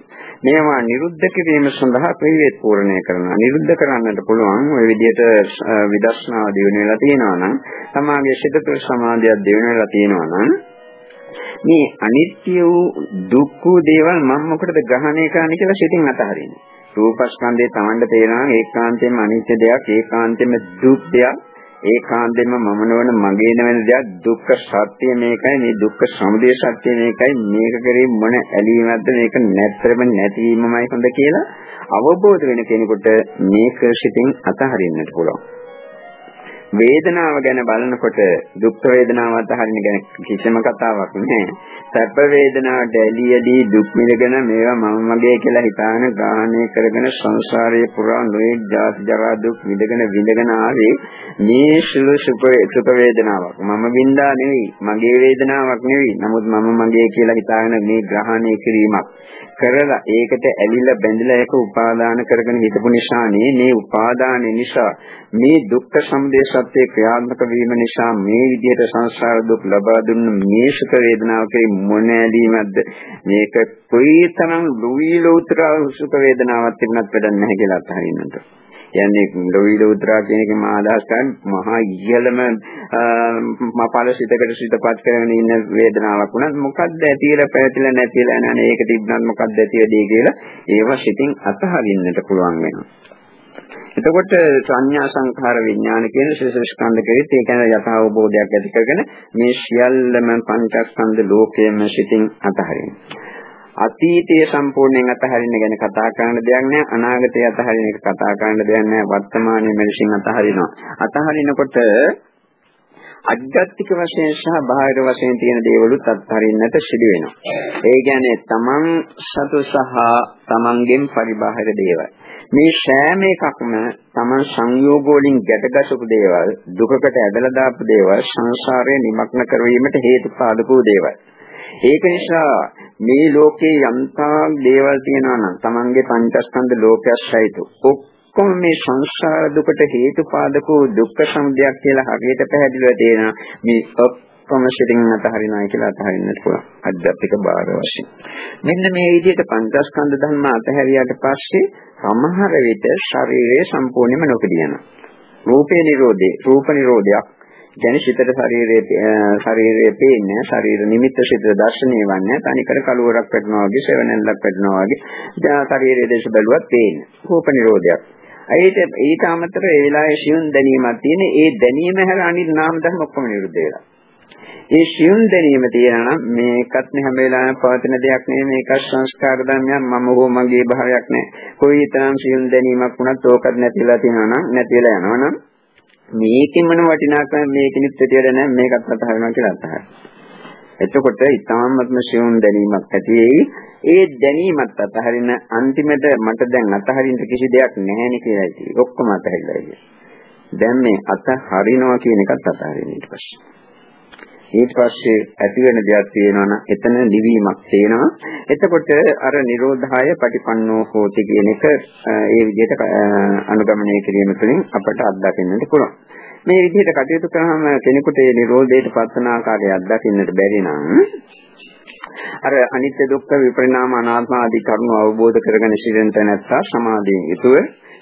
මේවා නිරුද්ධ කිරීම සඳහා ප්‍රවේද පූර්ණය කරනවා. නිරුද්ධ කරන්නට පුළුවන් ওই විදිහට විදර්ශනා දියුණු වෙලා තියෙනවා නම් තමාගේ සිත තුළ සමාධියක් දියුණු වෙලා තියෙනවා නම් මේ අනිත්‍ය වූ දුක් වූ දේවල් මම මොකටද ග්‍රහණය කරන්නේ කියලා සිතින් අතහරින්නේ. රූපස්කන්ධේ Tamanට තේරෙනවා ඒකාන්තයෙන්ම අනිත්‍ය දෙයක්, ඒකාන්තයෙන්ම දුක් දෙයක්. ඒකාන්තයෙන්ම මම නොවන මගේ නොවන දෙයක් දුක්ඛ සත්‍ය මේකයි මේ දුක්ඛ සමුදය සත්‍ය මේකයි මේක කරේ මොන ඇලීමක්ද මේක නැත්තරම නැතිවීමමයි හොඳ කියලා අවබෝධ වෙන කෙනෙකුට මේක සිතින් අතහරින්නට පුළුවන් වේදනාව ගැන බලනකොට දුක් වේදනාව අතහරින්න ගැන කිසිම කතාවක් නැහැ. සැප වේදනාවට ඇලී ඇලී දුක් විඳගෙන මේවා මම මගේ කියලා හිතාන ග්‍රහණය කරගෙන සංසාරයේ පුරා නොයේ ජාති ජරා දුක් විඳගෙන විඳගෙන ආවේ මේ සුළු සුඛ වේදනාවක්. මම වින්දා නෙවෙයි, මගේ වේදනාවක් නෙවෙයි. නමුත් මම මගේ කියලා හිතාගෙන මේ ග්‍රහණය කිරීමක් කරලා ඒකට ඇලිලා බැඳිලා ඒක උපාදාන කරගෙන හිටපු නිසානේ මේ උපාදාන නිසා මේ දුක්ඛ සමුදය සත්‍ය ක්‍රියාත්මක වීම නිසා මේ විදිහට සංසාර දුක් ලබා දුන්න මේ සුඛ වේදනාව කෙරෙහි මොන ඇලීමක්ද මේක කොයිතරම් ලුවි ලෝතර සුඛ වේදනාවක් තිබුණත් වැඩක් නැහැ කියලා අත්හරින්නට. කියන්නේ ලෝවි ලෝත්‍රා කියන එක මා අදහස් කරන්නේ මහා ඉහළම මපල සිතකට සිතපත් කරගෙන ඉන්න වේදනාවක් වුණත් මොකද්ද ඇතිලා පැතිලා නැතිලා නැනේ ඒක තිබ්බත් මොකද්ද ඇති වෙදී කියලා ඒවා සිතින් අතහරින්නට පුළුවන් වෙනවා. එතකොට සංඥා සංඛාර විඥාන කියන ශේෂස්කන්ධ කෙරෙහිත් ඒ කියන්නේ යථා අවබෝධයක් ඇති කරගෙන මේ සියල්ලම පංචස්කන්ධ ලෝකයේම සිටින් අතහරිනවා. අතීතය සම්පූර්ණයෙන් අතහරින්න ගැන කතා කරන්න දෙයක් නැහැ අනාගතය අතහරින එක කතා කරන්න දෙයක් නැහැ වර්තමානයේ මෙලෙසින් අතහරිනවා. අතහරිනකොට අධ්‍යාත්මික වශයෙන් සහ බාහිර වශයෙන් තියෙන දේවලුත් අත්හරින්නට සිදු වෙනවා. ඒ කියන්නේ තමන් සතු සහ තමන්ගෙන් පරිබාහිර දේවල්. මේ සෑම එකක්ම තමන් සංයෝග වලින් ගැටගසපු දේවල් දුකකට ඇදලා දාපු දේවල් සංසාරේ නිමග්න කරවීමට හේතු පාදකෝ දේවල්. ඒක නිසා මේ ලෝකේ යම්තා දේවල් තියෙනවා නම් තමන්ගේ පංචස්කන්ධ ලෝකයක් සහිත ඔක්කොම මේ සංසාර දුකට හේතු පාදකෝ දුක්ඛ සමුදයක් කියලා හරියට පැහැදිලිව තේරෙනවා මේ කොමසිටින් අතහරිනවා කියලා අතහරින්නට පුළුවන් අධ්‍යාත්මික බාහිර වශයෙන්. මෙන්න මේ විදිහට පංචස්කන්ධ ධර්ම අතහැරියට පස්සේ සමහර විට ශරීරය සම්පූර්ණයෙන්ම නොපිළියනවා. රූපේ නිරෝධේ රූප නිරෝධයක් කියන්නේ සිතට ශරීරයේ ශරීරයේ පේන්නේ ශරීර නිමිත්ත සිත දර්ශනය වන්නේ තනිකර කලුවරක් වැටෙනවා වගේ සෙවණැල්ලක් වැටෙනවා වගේ ශරීරයේ දේශ බැලුවත් පේන්නේ රූප නිරෝධයක්. ඒට ඊට අමතරව ඒ වෙලාවේ සියුම් දැනීමක් තියෙන ඒ දැනීම හැර අනිත් නාම ධර්ම ඔක්කොම නිරුද්ධ වෙලා. ඒ සියුම් දැනීම තියෙනවා නම් මේකත් හැම වෙලාවෙම පවතින දෙයක් නෙවෙයි මේක සංස්කාර ධර්මයක් මම හෝ මගේ භාවයක් නෑ. කොයිතරම් සියුම් දැනීමක් වුණත් ඕකත් නැතිලා තියෙනවා නම් නැතිලා යනවා නම් මේකෙන් මොන වටිනාකම මේකෙනිත් පිටියද නෑ මේකත් අතහරිනවා කියලා අතහරිනවා. එතකොට ඊ타මත්ම සියුම් දැනීමක් ඇති වෙයි. ඒ දැනීමත් අතහරින අන්තිමට මට දැන් අතහරින්න කිසි දෙයක් නැහැ නේ කියලා ඉතින් ඔක්කොම අතහැරිලා ඉන්නේ. දැන් මේ අතහරිනවා කියන එකත් අතහරින්න ඊට පස්සේ. ඊට පස්සේ ඇති වෙන දෙයක් තියෙනවා නම් එතන නිවීමක් තියෙනවා. එතකොට අර Nirodhaය පටිපන්නෝ හෝති කියන එක ඒ විදිහට අනුගමනය කිරීම තුළින් අපට අත්දකින්නට පුළුවන්. මේ විදිහට කටයුතු කරාම කෙනෙකුට ඒ Nirodhayට පත්වන ආකාරය අත්දකින්නට බැරි නම් අර අනිත්‍ය දුක්ඛ විපරිණාම අනාත්ම ආදී කරුණු අවබෝධ කරගෙන සිටින්නට නැත්තා සමාධියෙන් යුතුව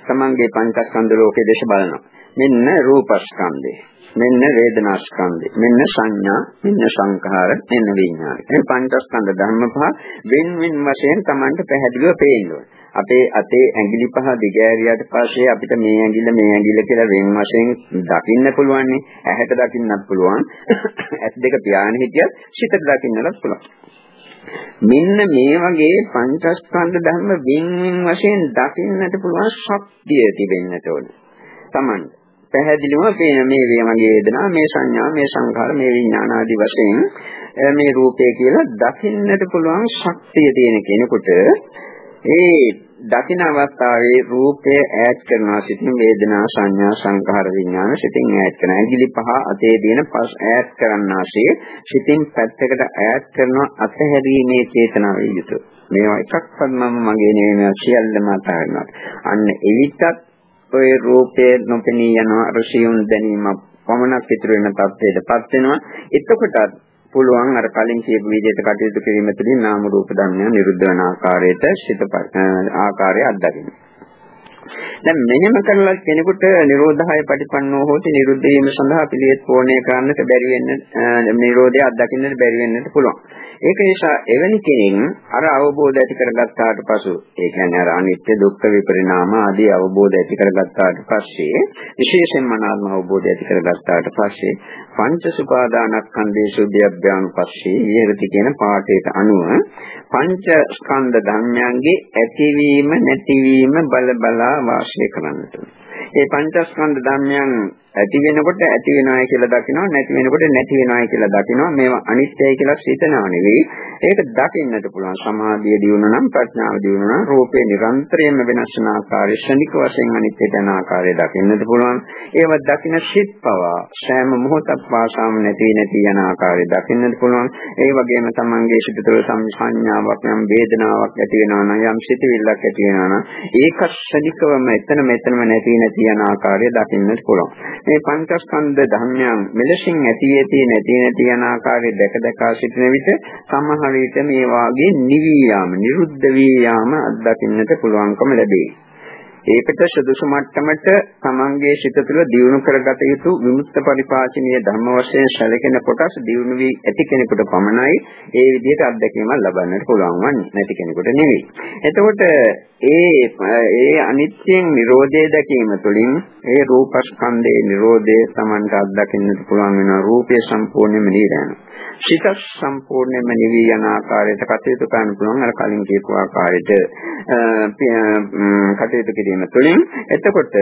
තමන්ගේ පංචස්කන්ධ ලෝකයේ දේශ බලනවා. මෙන්න රූපස්කන්ධය. මෙන්න වේදනා ස්කන්ධය. මෙන්න සංඥා, මෙන්න සංඛාර, මෙන්න විඥාන. මේ පංචස්කන්ධ ධර්ම පහ වෙන වෙන වශයෙන් Tamanට පැහැදිලිව පේනවා. අපේ අතේ ඇඟිලි පහ දිගෑරියට පස්සේ අපිට මේ ඇඟිල්ල මේ ඇඟිල්ල කියලා වෙන වශයෙන් දකින්න පුළුවන් නේ. ඇහැට දකින්නත් පුළුවන්. ඇස් දෙක පියාගෙන හිටියත් සිතට දකින්නත් පුළුවන්. මෙන්න මේ වගේ පංචස්කන්ධ ධර්ම වෙන වෙන වශයෙන් දකින්නට පුළුවන් ශක්තිය තිබෙන්නට ඕනේ. Tamanට පැහැදිලිවම පේන මේ වේමගේ වේදනා මේ සංඥා මේ සංඛාර මේ විඥාන ආදී වශයෙන් මේ රූපය කියලා දකින්නට පුළුවන් ශක්තිය තියෙන කෙනෙකුට ඒ දකින අවස්ථාවේ රූපය ඈඩ් කරනවා සිතින් වේදනා සංඥා සංඛාර විඥාන සිතින් ඈඩ් කරනවා. ඇඟිලි පහ අතේ දින පස් ඈඩ් කරන්නාසේ සිතින් පැත්තකට ඈඩ් කරනවා අතහැරීමේ චේතනාව යුතුය. මේවා එකක්වත් මම මගේ නෙවෙයි සියල්ලම අතහරිනවා. අන්න එවිටත් ඔය රූපේ නොපෙනී යනවා ඍෂියුන් දැනීමක් පමණක් ඉතුරු වෙන තත්ත්වයටපත් වෙනවා. එතකොටත් පුළුවන් අර කලින් කියපු විදිහට කටයුතු කිරීම තුළින් නාම රූප ධර්මයන් නිරුද්ධ වන ආකාරයට සිත ආකාරය අත්දකින්න. දැන් මෙහෙම කරලා කෙනෙකුට නිරෝධය පටිපන්නෝ හොති නිරුද්ධ වීම සඳහා පිළිවෙත් පෝණය කරන්නට බැරි වෙන්න නිරෝධය අත්දකින්නට බැරි වෙන්නට පුළුවන්. ඒක නිසා එවැනි කෙනෙක් අර අවබෝධ ඇති කරගත්තාට පසු ඒ කියන්නේ අර අනිත්‍ය දුක්ඛ විපරිණාම ආදී අවබෝධ ඇති කරගත්තාට පස්සේ විශේෂයෙන්ම නාම අවබෝධ ඇති කරගත්තාට පස්සේ පංච සුපාදානස්කන්ධේ සුද්ධියබ්බ්‍යාන් පස්සේ ඊයරති කියන පාඩේට අනුව පංච ස්කන්ධ ධර්මයන්ගේ ඇතිවීම නැතිවීම බල බලා වාසය කරන්නට. ඒ පංචස්කන්ධ ධර්මයන් ඇති වෙනකොට ඇති වෙනවයි කියලා දකිනවා නැති වෙනකොට නැති වෙනවයි කියලා දකිනවා. මේවා අනිත්‍යයි කියලා හිතනවා නෙවෙයි. ඒක දකින්නට පුළුවන්. සමාධිය දියුණු නම් ප්‍රඥාව දියුණු නම් රූපේ නිරන්තරයෙන්ම වෙනස් වෙන ආකාරය ශනික වශයෙන් අනිත්‍යයට යන ආකාරය දකින්නට පුළුවන්. ඒව දකින්න සිත් පවා සෑම මොහොතක් පාසාම නැති නැති යන ආකාරය දකින්නට පුළුවන්. ඒ වගේම තමන්ගේ සිත තුළ සංඥාවක් යම් වේදනාවක් ඇති වෙනවා නම් යම් සිතවිල්ලක් ඇති වෙනවා නම් ඒක ශනිකවම එතන මෙතනම නැති නැති යන ආකාරය දකින්නට පුළුවන්. මේ පංචස්කන්ධ ධර්මයන් මෙලෙසින් ඇති ඇති නැති නැති යන ආකාරය දැක දැක සිටින විට සමහර විට මේ වාගේ නිවී යාම නිරුද්ධ වී යාම අත්දකින්නට පුළුවන්කම ලැබේ. ඒකට සුදුසු මට්ටමට තමන්ගේ සිත තුළ දියුණු කරගත යුතු විමුක්ත පරිපාචනීය ධර්ම වශයෙන් සැලකෙන කොටස් දියුණු වී ඇති කෙනෙකුට පමණයි ඒ විදිහට අත්දැකීමක් ලබන්නට පුළුවන් වන්නේ නැති කෙනෙකුට නෙවෙයි. එතකොට ඒ ඒ අනිත්‍යයෙන් Nirodhe දැකීම තුළින් ඒ රූපස්කන්ධයේ Nirodhe තමන්ට අත්දකින්නට පුළුවන් වෙන රූපය සම්පූර්ණයෙන්ම නිරයනවා. සිත සම්පූර්ණයෙන්ම නිවි යන ආකාරයට කටයුතු කරන්න පුළුවන්. අර කලින් කියපු ආකාරයට කටයුතු කිරීම තුළින්. එතකොට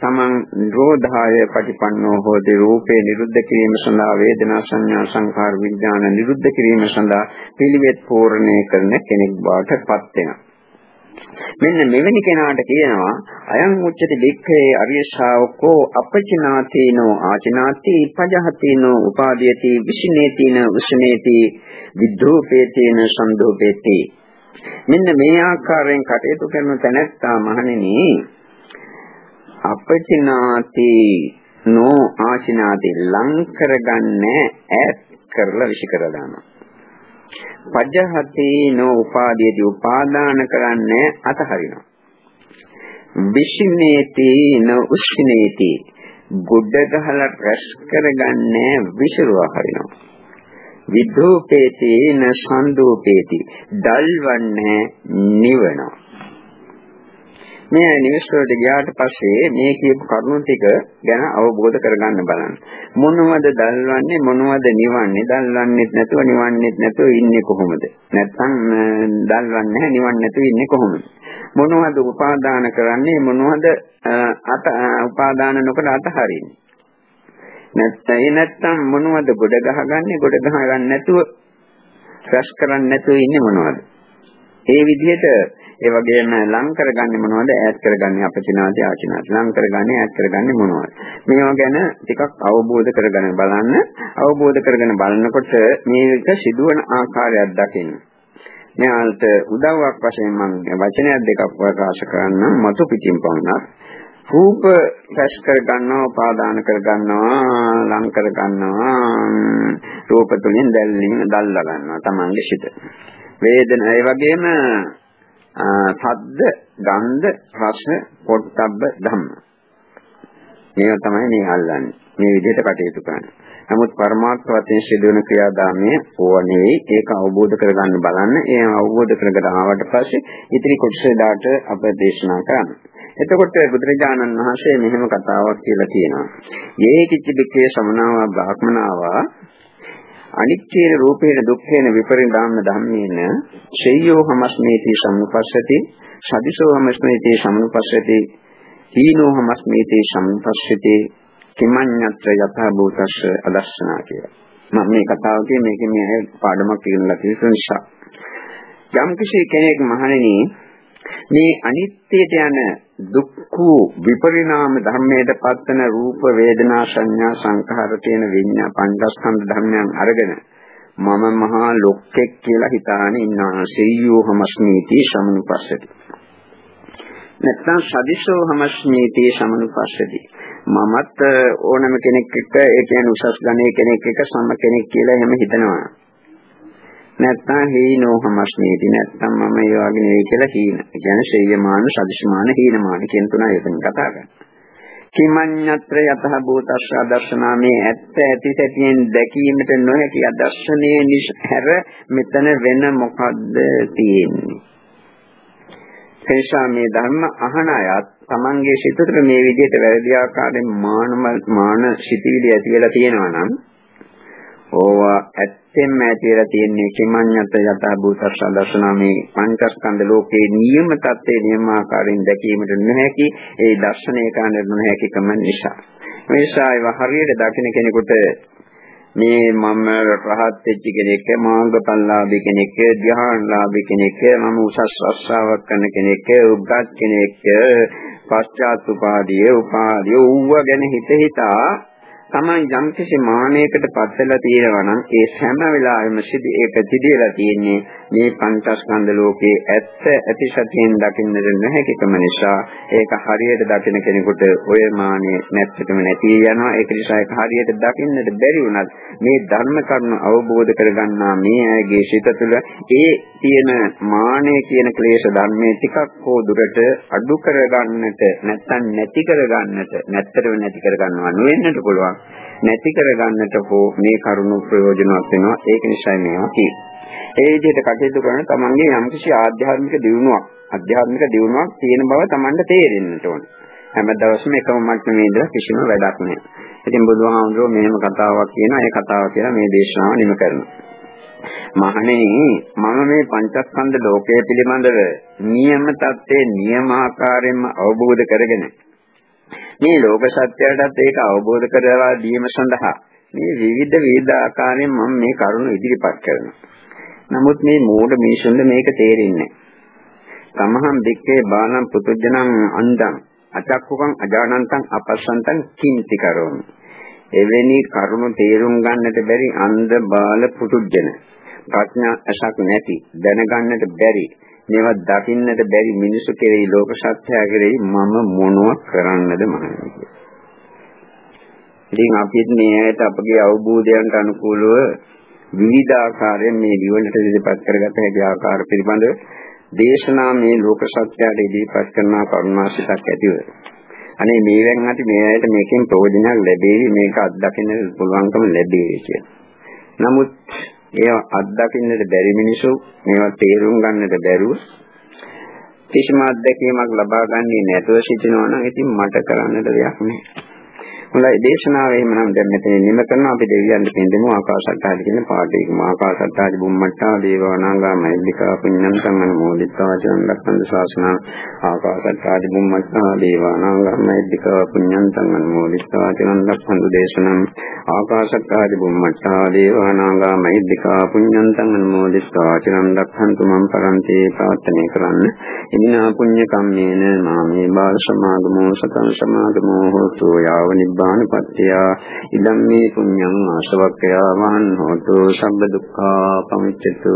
තමන් නිරෝධාය පටිපන්නෝ හෝති. රූපේ නිරුද්ධ කිරීම සඳහා වේදනා සංඥා සංඛාර විඥාන නිරුද්ධ කිරීම සඳහා පිළිවෙත් පූර්ණේ කරන කෙනෙක් බවට පත් වෙනවා. මෙන්න මෙවැනි කෙනාට කියනවා අයං උච්චති බික්ඛේ අරිය ශාවකෝ අපචිනාතේනෝ ආචිනාති පජහතේනෝ උපාදීයති විසිනේතින උෂ්ණේති විද්ධෝපේතේන සන්දෝපේති. මෙන්න මේ ආකාරයෙන් කටයුතු කරන තැනැත්තා මහණෙනි අපචිනාති නෝ ආචිනාති ලං කරගන්නේ ඈත් කරලා විශ් කරලා දානවා. පජහති නෝ උපාදීයති උපාදාන කරන්නේ අතහරිනවා. විශ්ිනේති නෝ උෂ්ණේති ගොඩ ගහලා රැස් කරගන්නේ විසිරුවා හරිනවා. විද්ධෝපේති න සන්දෝපේති දල්වන්නේ නිවනවා. මේ නිවෙස් වලට ගියාට පස්සේ මේ කියපු කරුණු ටික ගැන අවබෝධ කරගන්න බලන්න. මොනවද දල්වන්නේ මොනවද නිවන්නේ? දල්වන්නේත් නැතුව නිවන්නේත් නැතුව ඉන්නේ කොහොමද? නැත්නම් දල්වන්නේ නැහැ නිවන්නේ නැතුව ඉන්නේ කොහොමද? මොනවද උපාදාන කරන්නේ මොනවද අත උපාදාන නොකර අතහරින්නේ? නැත්නම් ඒ නැත්නම් මොනවද ගොඩ ගහගන්නේ ගොඩ ගහගන්න නැතුව රැස් කරන්නේ නැතුව ඉන්නේ මොනවද? ඒ විදිහට ඒ වගේම ලං කරගන්නේ මොනවද? ඈත් කරගන්නේ අපචිනාදී ආචිනාදී ලං කරගන්නේ ඈත් කරගන්නේ මොනවද? මේවා ගැන ටිකක් අවබෝධ කරගෙන බලන්න. අවබෝධ කරගෙන බලනකොට මේක සිදුවන ආකාරයක් දකින්න. මෙයාට උදව්වක් වශයෙන් මම වචනයක් දෙකක් ප්‍රකාශ කරන්න මතු පිටින් පවුනක් රූප රැස් කර ගන්නවා උපාදාන කර ගන්නවා ලං කර ගන්නවා රූප තුලින් දැල්ලින් දැල්ලා ගන්නවා තමන්ගේ සිත. වේදන ඒ වගේම සද්ද, ගන්ධ, රස, පොට්ටබ්බ ධම්ම. මේවා තමයි මේ අල්ලන්නේ. මේ විදිහට කටයුතු කරන්නේ. නමුත් පරමාර්ථ වශයෙන් සිදුවන ක්‍රියාදාමයේ ඕවා නෙවෙයි ඒක අවබෝධ කරගන්න බලන්න. ඒ අවබෝධ කරගන්න ආවට පස්සේ ඉතිරි කොටසේ දාට අප දේශනා කරන්න. එතකොට බුදුරජාණන් වහන්සේ මෙහෙම කතාවක් කියලා තියෙනවා. "යේ කිච්චිබිකේ සමනාවා බ්‍රාහ්මනාවා අනිත්‍ය රූපේන දුක්ඛේන විපරිණාම ධම්මේන ශේයෝ හමස්මේති සම්නුපස්සති සදිසෝ හමස්මේති සම්නුපස්සති හීනෝ හමස්මේති සම්නුපස්සති කිමඤ්ඤත්‍ර යථා භූතස්ස අදස්සනා කියලා. මම මේ කතාව කියන්නේ මේකේ මේ පාඩමක් කියනවා තියෙන නිසා. යම් කිසි කෙනෙක් මහණෙනි මේ අනිත්‍යයට යන දුක්ඛ විපරිණාම ධර්මයට පත්වන රූප වේදනා සංඥා සංඛාර කියන විඤ්ඤා පංචස්කන්ධ ධර්මයන් අරගෙන මම මහා ලොක්කෙක් කියලා හිතාන ඉන්නවා. සෙය්‍යෝ හමස්මීති සමනුපස්සති. නැත්නම් සදිසෝ හමස්මීති සමනුපස්සති. මමත් ඕනම කෙනෙක් එක්ක ඒ කියන්නේ උසස් ගණයේ කෙනෙක් එක්ක සම කෙනෙක් කියලා එහෙම හිතනවා. නැත්තම් හීනෝ හමස්නේති නැත්තම් මම ඒ වගේ නෙවෙයි කියලා හීන. ඒ කියන්නේ ශේයමාන, සදිශමාන, හීනමාන කියන තුනයි එතන කතා කරන්නේ. කිමඤ්ඤත්‍ර යතහ භූතස්ස දර්ශනාමේ ඇත්ත ඇති සැටියෙන් දැකීමට නොහැකි අදර්ශනයේ නිෂ්හැර මෙතන වෙන මොකද්ද තියෙන්නේ? එනිසා මේ ධර්ම අහන අයත් තමන්ගේ සිතට මේ විදිහට වැරදි ආකාරයෙන් මාන මාන සිටිවිලි ඇති වෙලා තියෙනවා නම් ඕවා ඇත්තෙන්ම ඇතිලා තියෙන්නේ කිමඤ්ඤත යත භූතස්ස දර්ශනාමේ පංචස්කන්ධ ලෝකේ නියම தත්ත්වයේ නියම ආකාරයෙන් දැකීමට නොහැකි ඒ දර්ශනය කරන්න නොහැකිකම නිසා. මේ නිසා ඒව හරියට දකින්න කෙනෙකුට මේ මම රහත් වෙච්ච කෙනෙක් මාර්ගඵලලාභී කෙනෙක් ධ්‍යානලාභී කෙනෙක් මම උසස් ශ්‍රද්ධාවක් කරන කෙනෙක් උග්ගත් කෙනෙක් පශ්චාත් උපාදී උපාදී ඌව ගැන හිත හිතා තමයි යම්කිසි මානයකට පත් වෙලා තියෙනවා නම් ඒ හැම වෙලාවෙම සිදි ඒක සිදුවලා තියෙන්නේ මේ පංචස්කන්ධ ලෝකයේ ඇත්ත ඇති සතියෙන් දකින්නට නොහැකිකම නිසා ඒක හරියට දකින කෙනෙකුට ඔය මානෙ නැත්තටම නැති යනවා. ඒක නිසා ඒක හරියට දකින්නට බැරි වුණත් මේ ධර්ම කරුණු අවබෝධ කරගන්නා මේ අයගේ සිත තුළ ඒ තියෙන මානෙ කියන ක්ලේශ ධර්මයේ ටිකක් හෝ දුරට අඩු කරගන්නට නැත්තම් නැති කරගන්නට නැත්තටම නැති කරගන්නවා නෙවෙන්නට පුළුවන්. නැති කරගන්නට හෝ මේ කරුණු ප්‍රයෝජනවත් වෙනවා. ඒක නිසා මේවා තියෙන්නේ. ඒ විදිහට කටයුතු කරන තමන්ගේ යම්කිසි ආධ්‍යාත්මික දියුණුවක් අධ්‍යාත්මික දියුණුවක් තියෙන බව තමන්ට තේරෙන්නට ඕන. හැම දවසම එකම මට්ටමේ ඉඳලා කිසිම වැඩක් නැහැ. ඉතින් බුදුහාමුදුරුවෝ මෙහෙම කතාවක් කියනවා ඒ කතාව කියලා මේ දේශනාව නිම කරනවා. මහණෙනි මම මේ පංචස්කන්ධ ලෝකය පිළිබඳව නියම தත්ත්වයේ නියම ආකාරයෙන්ම අවබෝධ කරගෙන මේ ලෝක සත්‍යයටත් ඒක අවබෝධ කරලා දීම සඳහා මේ විවිධ විවිධ ආකාරයෙන් මම මේ කරුණු ඉදිරිපත් කරනවා. නමුත් මේ මෝඩ මිනිසුන්ට මේක තේරෙන්නේ තමහම් දෙක්කේ බාලම් පුතුජනං අන්දං අචක්කුකං අජානන්තං අපස්සන්තං කිංති කරෝමි. එවැනි කරුණු තේරුම් ගන්නට බැරි අන්ධ බාල පුතුජන. ප්‍රඥා අසක් නැති දැනගන්නට බැරි මේවා දකින්නට බැරි මිනිසු කෙරෙහි ලෝක සත්‍යය කෙරෙහි මම මොනව කරන්නද මහන්නේ ඉතින් අපිත් මේ ඇයට අපගේ අවබෝධයන්ට අනුකූලව විවිධ ආකාරයෙන් මේ නිවනට ඉදිරිපත් කරගත හැකි ආකාර පිළිබඳ දේශනා මේ ලෝක සත්‍යයට ඉදිරිපත් කරන කරුණාසිතක් ඇතිව අනේ මේවෙන් ඇති මේ ඇයට මේකෙන් ප්‍රයෝජනයක් ලැබෙයි මේක අත්දකින්න පුළුවන්කම ලැබෙයි කියලා. නමුත් ඒවා අත්දකින්නට බැරි මිනිසු මේවා තේරුම් ගන්නට බැරුව කිසිම අත්දැකීමක් ලබා ගන්නේ නැතුව සිටිනවා නම් ඉතින් මට කරන්නට දෙයක් නැහැ. හොඳයි. දේශනාව එහෙමනම් දැන් මෙතන නිම කරනවා අපි දෙවියන්ට පින්දෙමු ආකාශත්තාදි කියන පාඩේක ආකාශත්තාදි බුම්මට්ටා දේවානාගා මෛත්‍රිකා පුඤ්ඤන්තං අනුමෝදිතා චන්දක්ඛන්ද ශාසන. ආකාශත්තාදි බුම්මට්ටා දේවානාගා මෛත්‍රිකා පුඤ්ඤන්තං අනුමෝදිතා චන්දක්ඛන්ද දේශනම් ආකාශත්තාදි බුම්මට්ටා දේවානාගා මෛත්‍රිකා පුඤ්ඤන්තං අනුමෝදිතා චන්දක්ඛන්තු මම් පරන්තේ ප්‍රාර්ථනා කරන්න. ඉදිනා පුඤ්ඤ කම්මේන මාමේ බාල සමාගමෝ සතං සමාගමෝ හෝතු යාව නිබ්බාන පත්‍ය ඉදම් මේ පුඤ්ඤං ආසවක්ඛයා වහන් හෝතු සම්බ දුක්ඛා පමිච්ඡතු.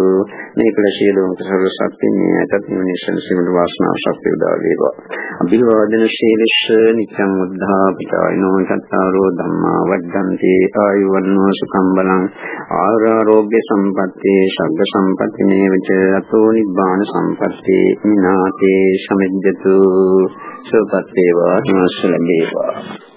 මේ කළ සියලුම සර්ව සත්‍යන්නේ ඇතත් නිසන සිමු වාසනාව ශක්තිය උදා වේවා. අභිවාදන ශීලස්ස නිච්ඡං උද්ධා පිටායනෝ සත්තාරෝ ධම්මා වද්දන්ති. ආයුවන්නෝ සුඛම් බලං ආරෝග්‍ය සම්පත්තේ ශබ්ද සම්පatti නේවච අතෝ නිබ්බාන සම්පත්තේ මිනාතේ සමිජ්ජතු. සුපත්තේවා හිමස්සල වේවා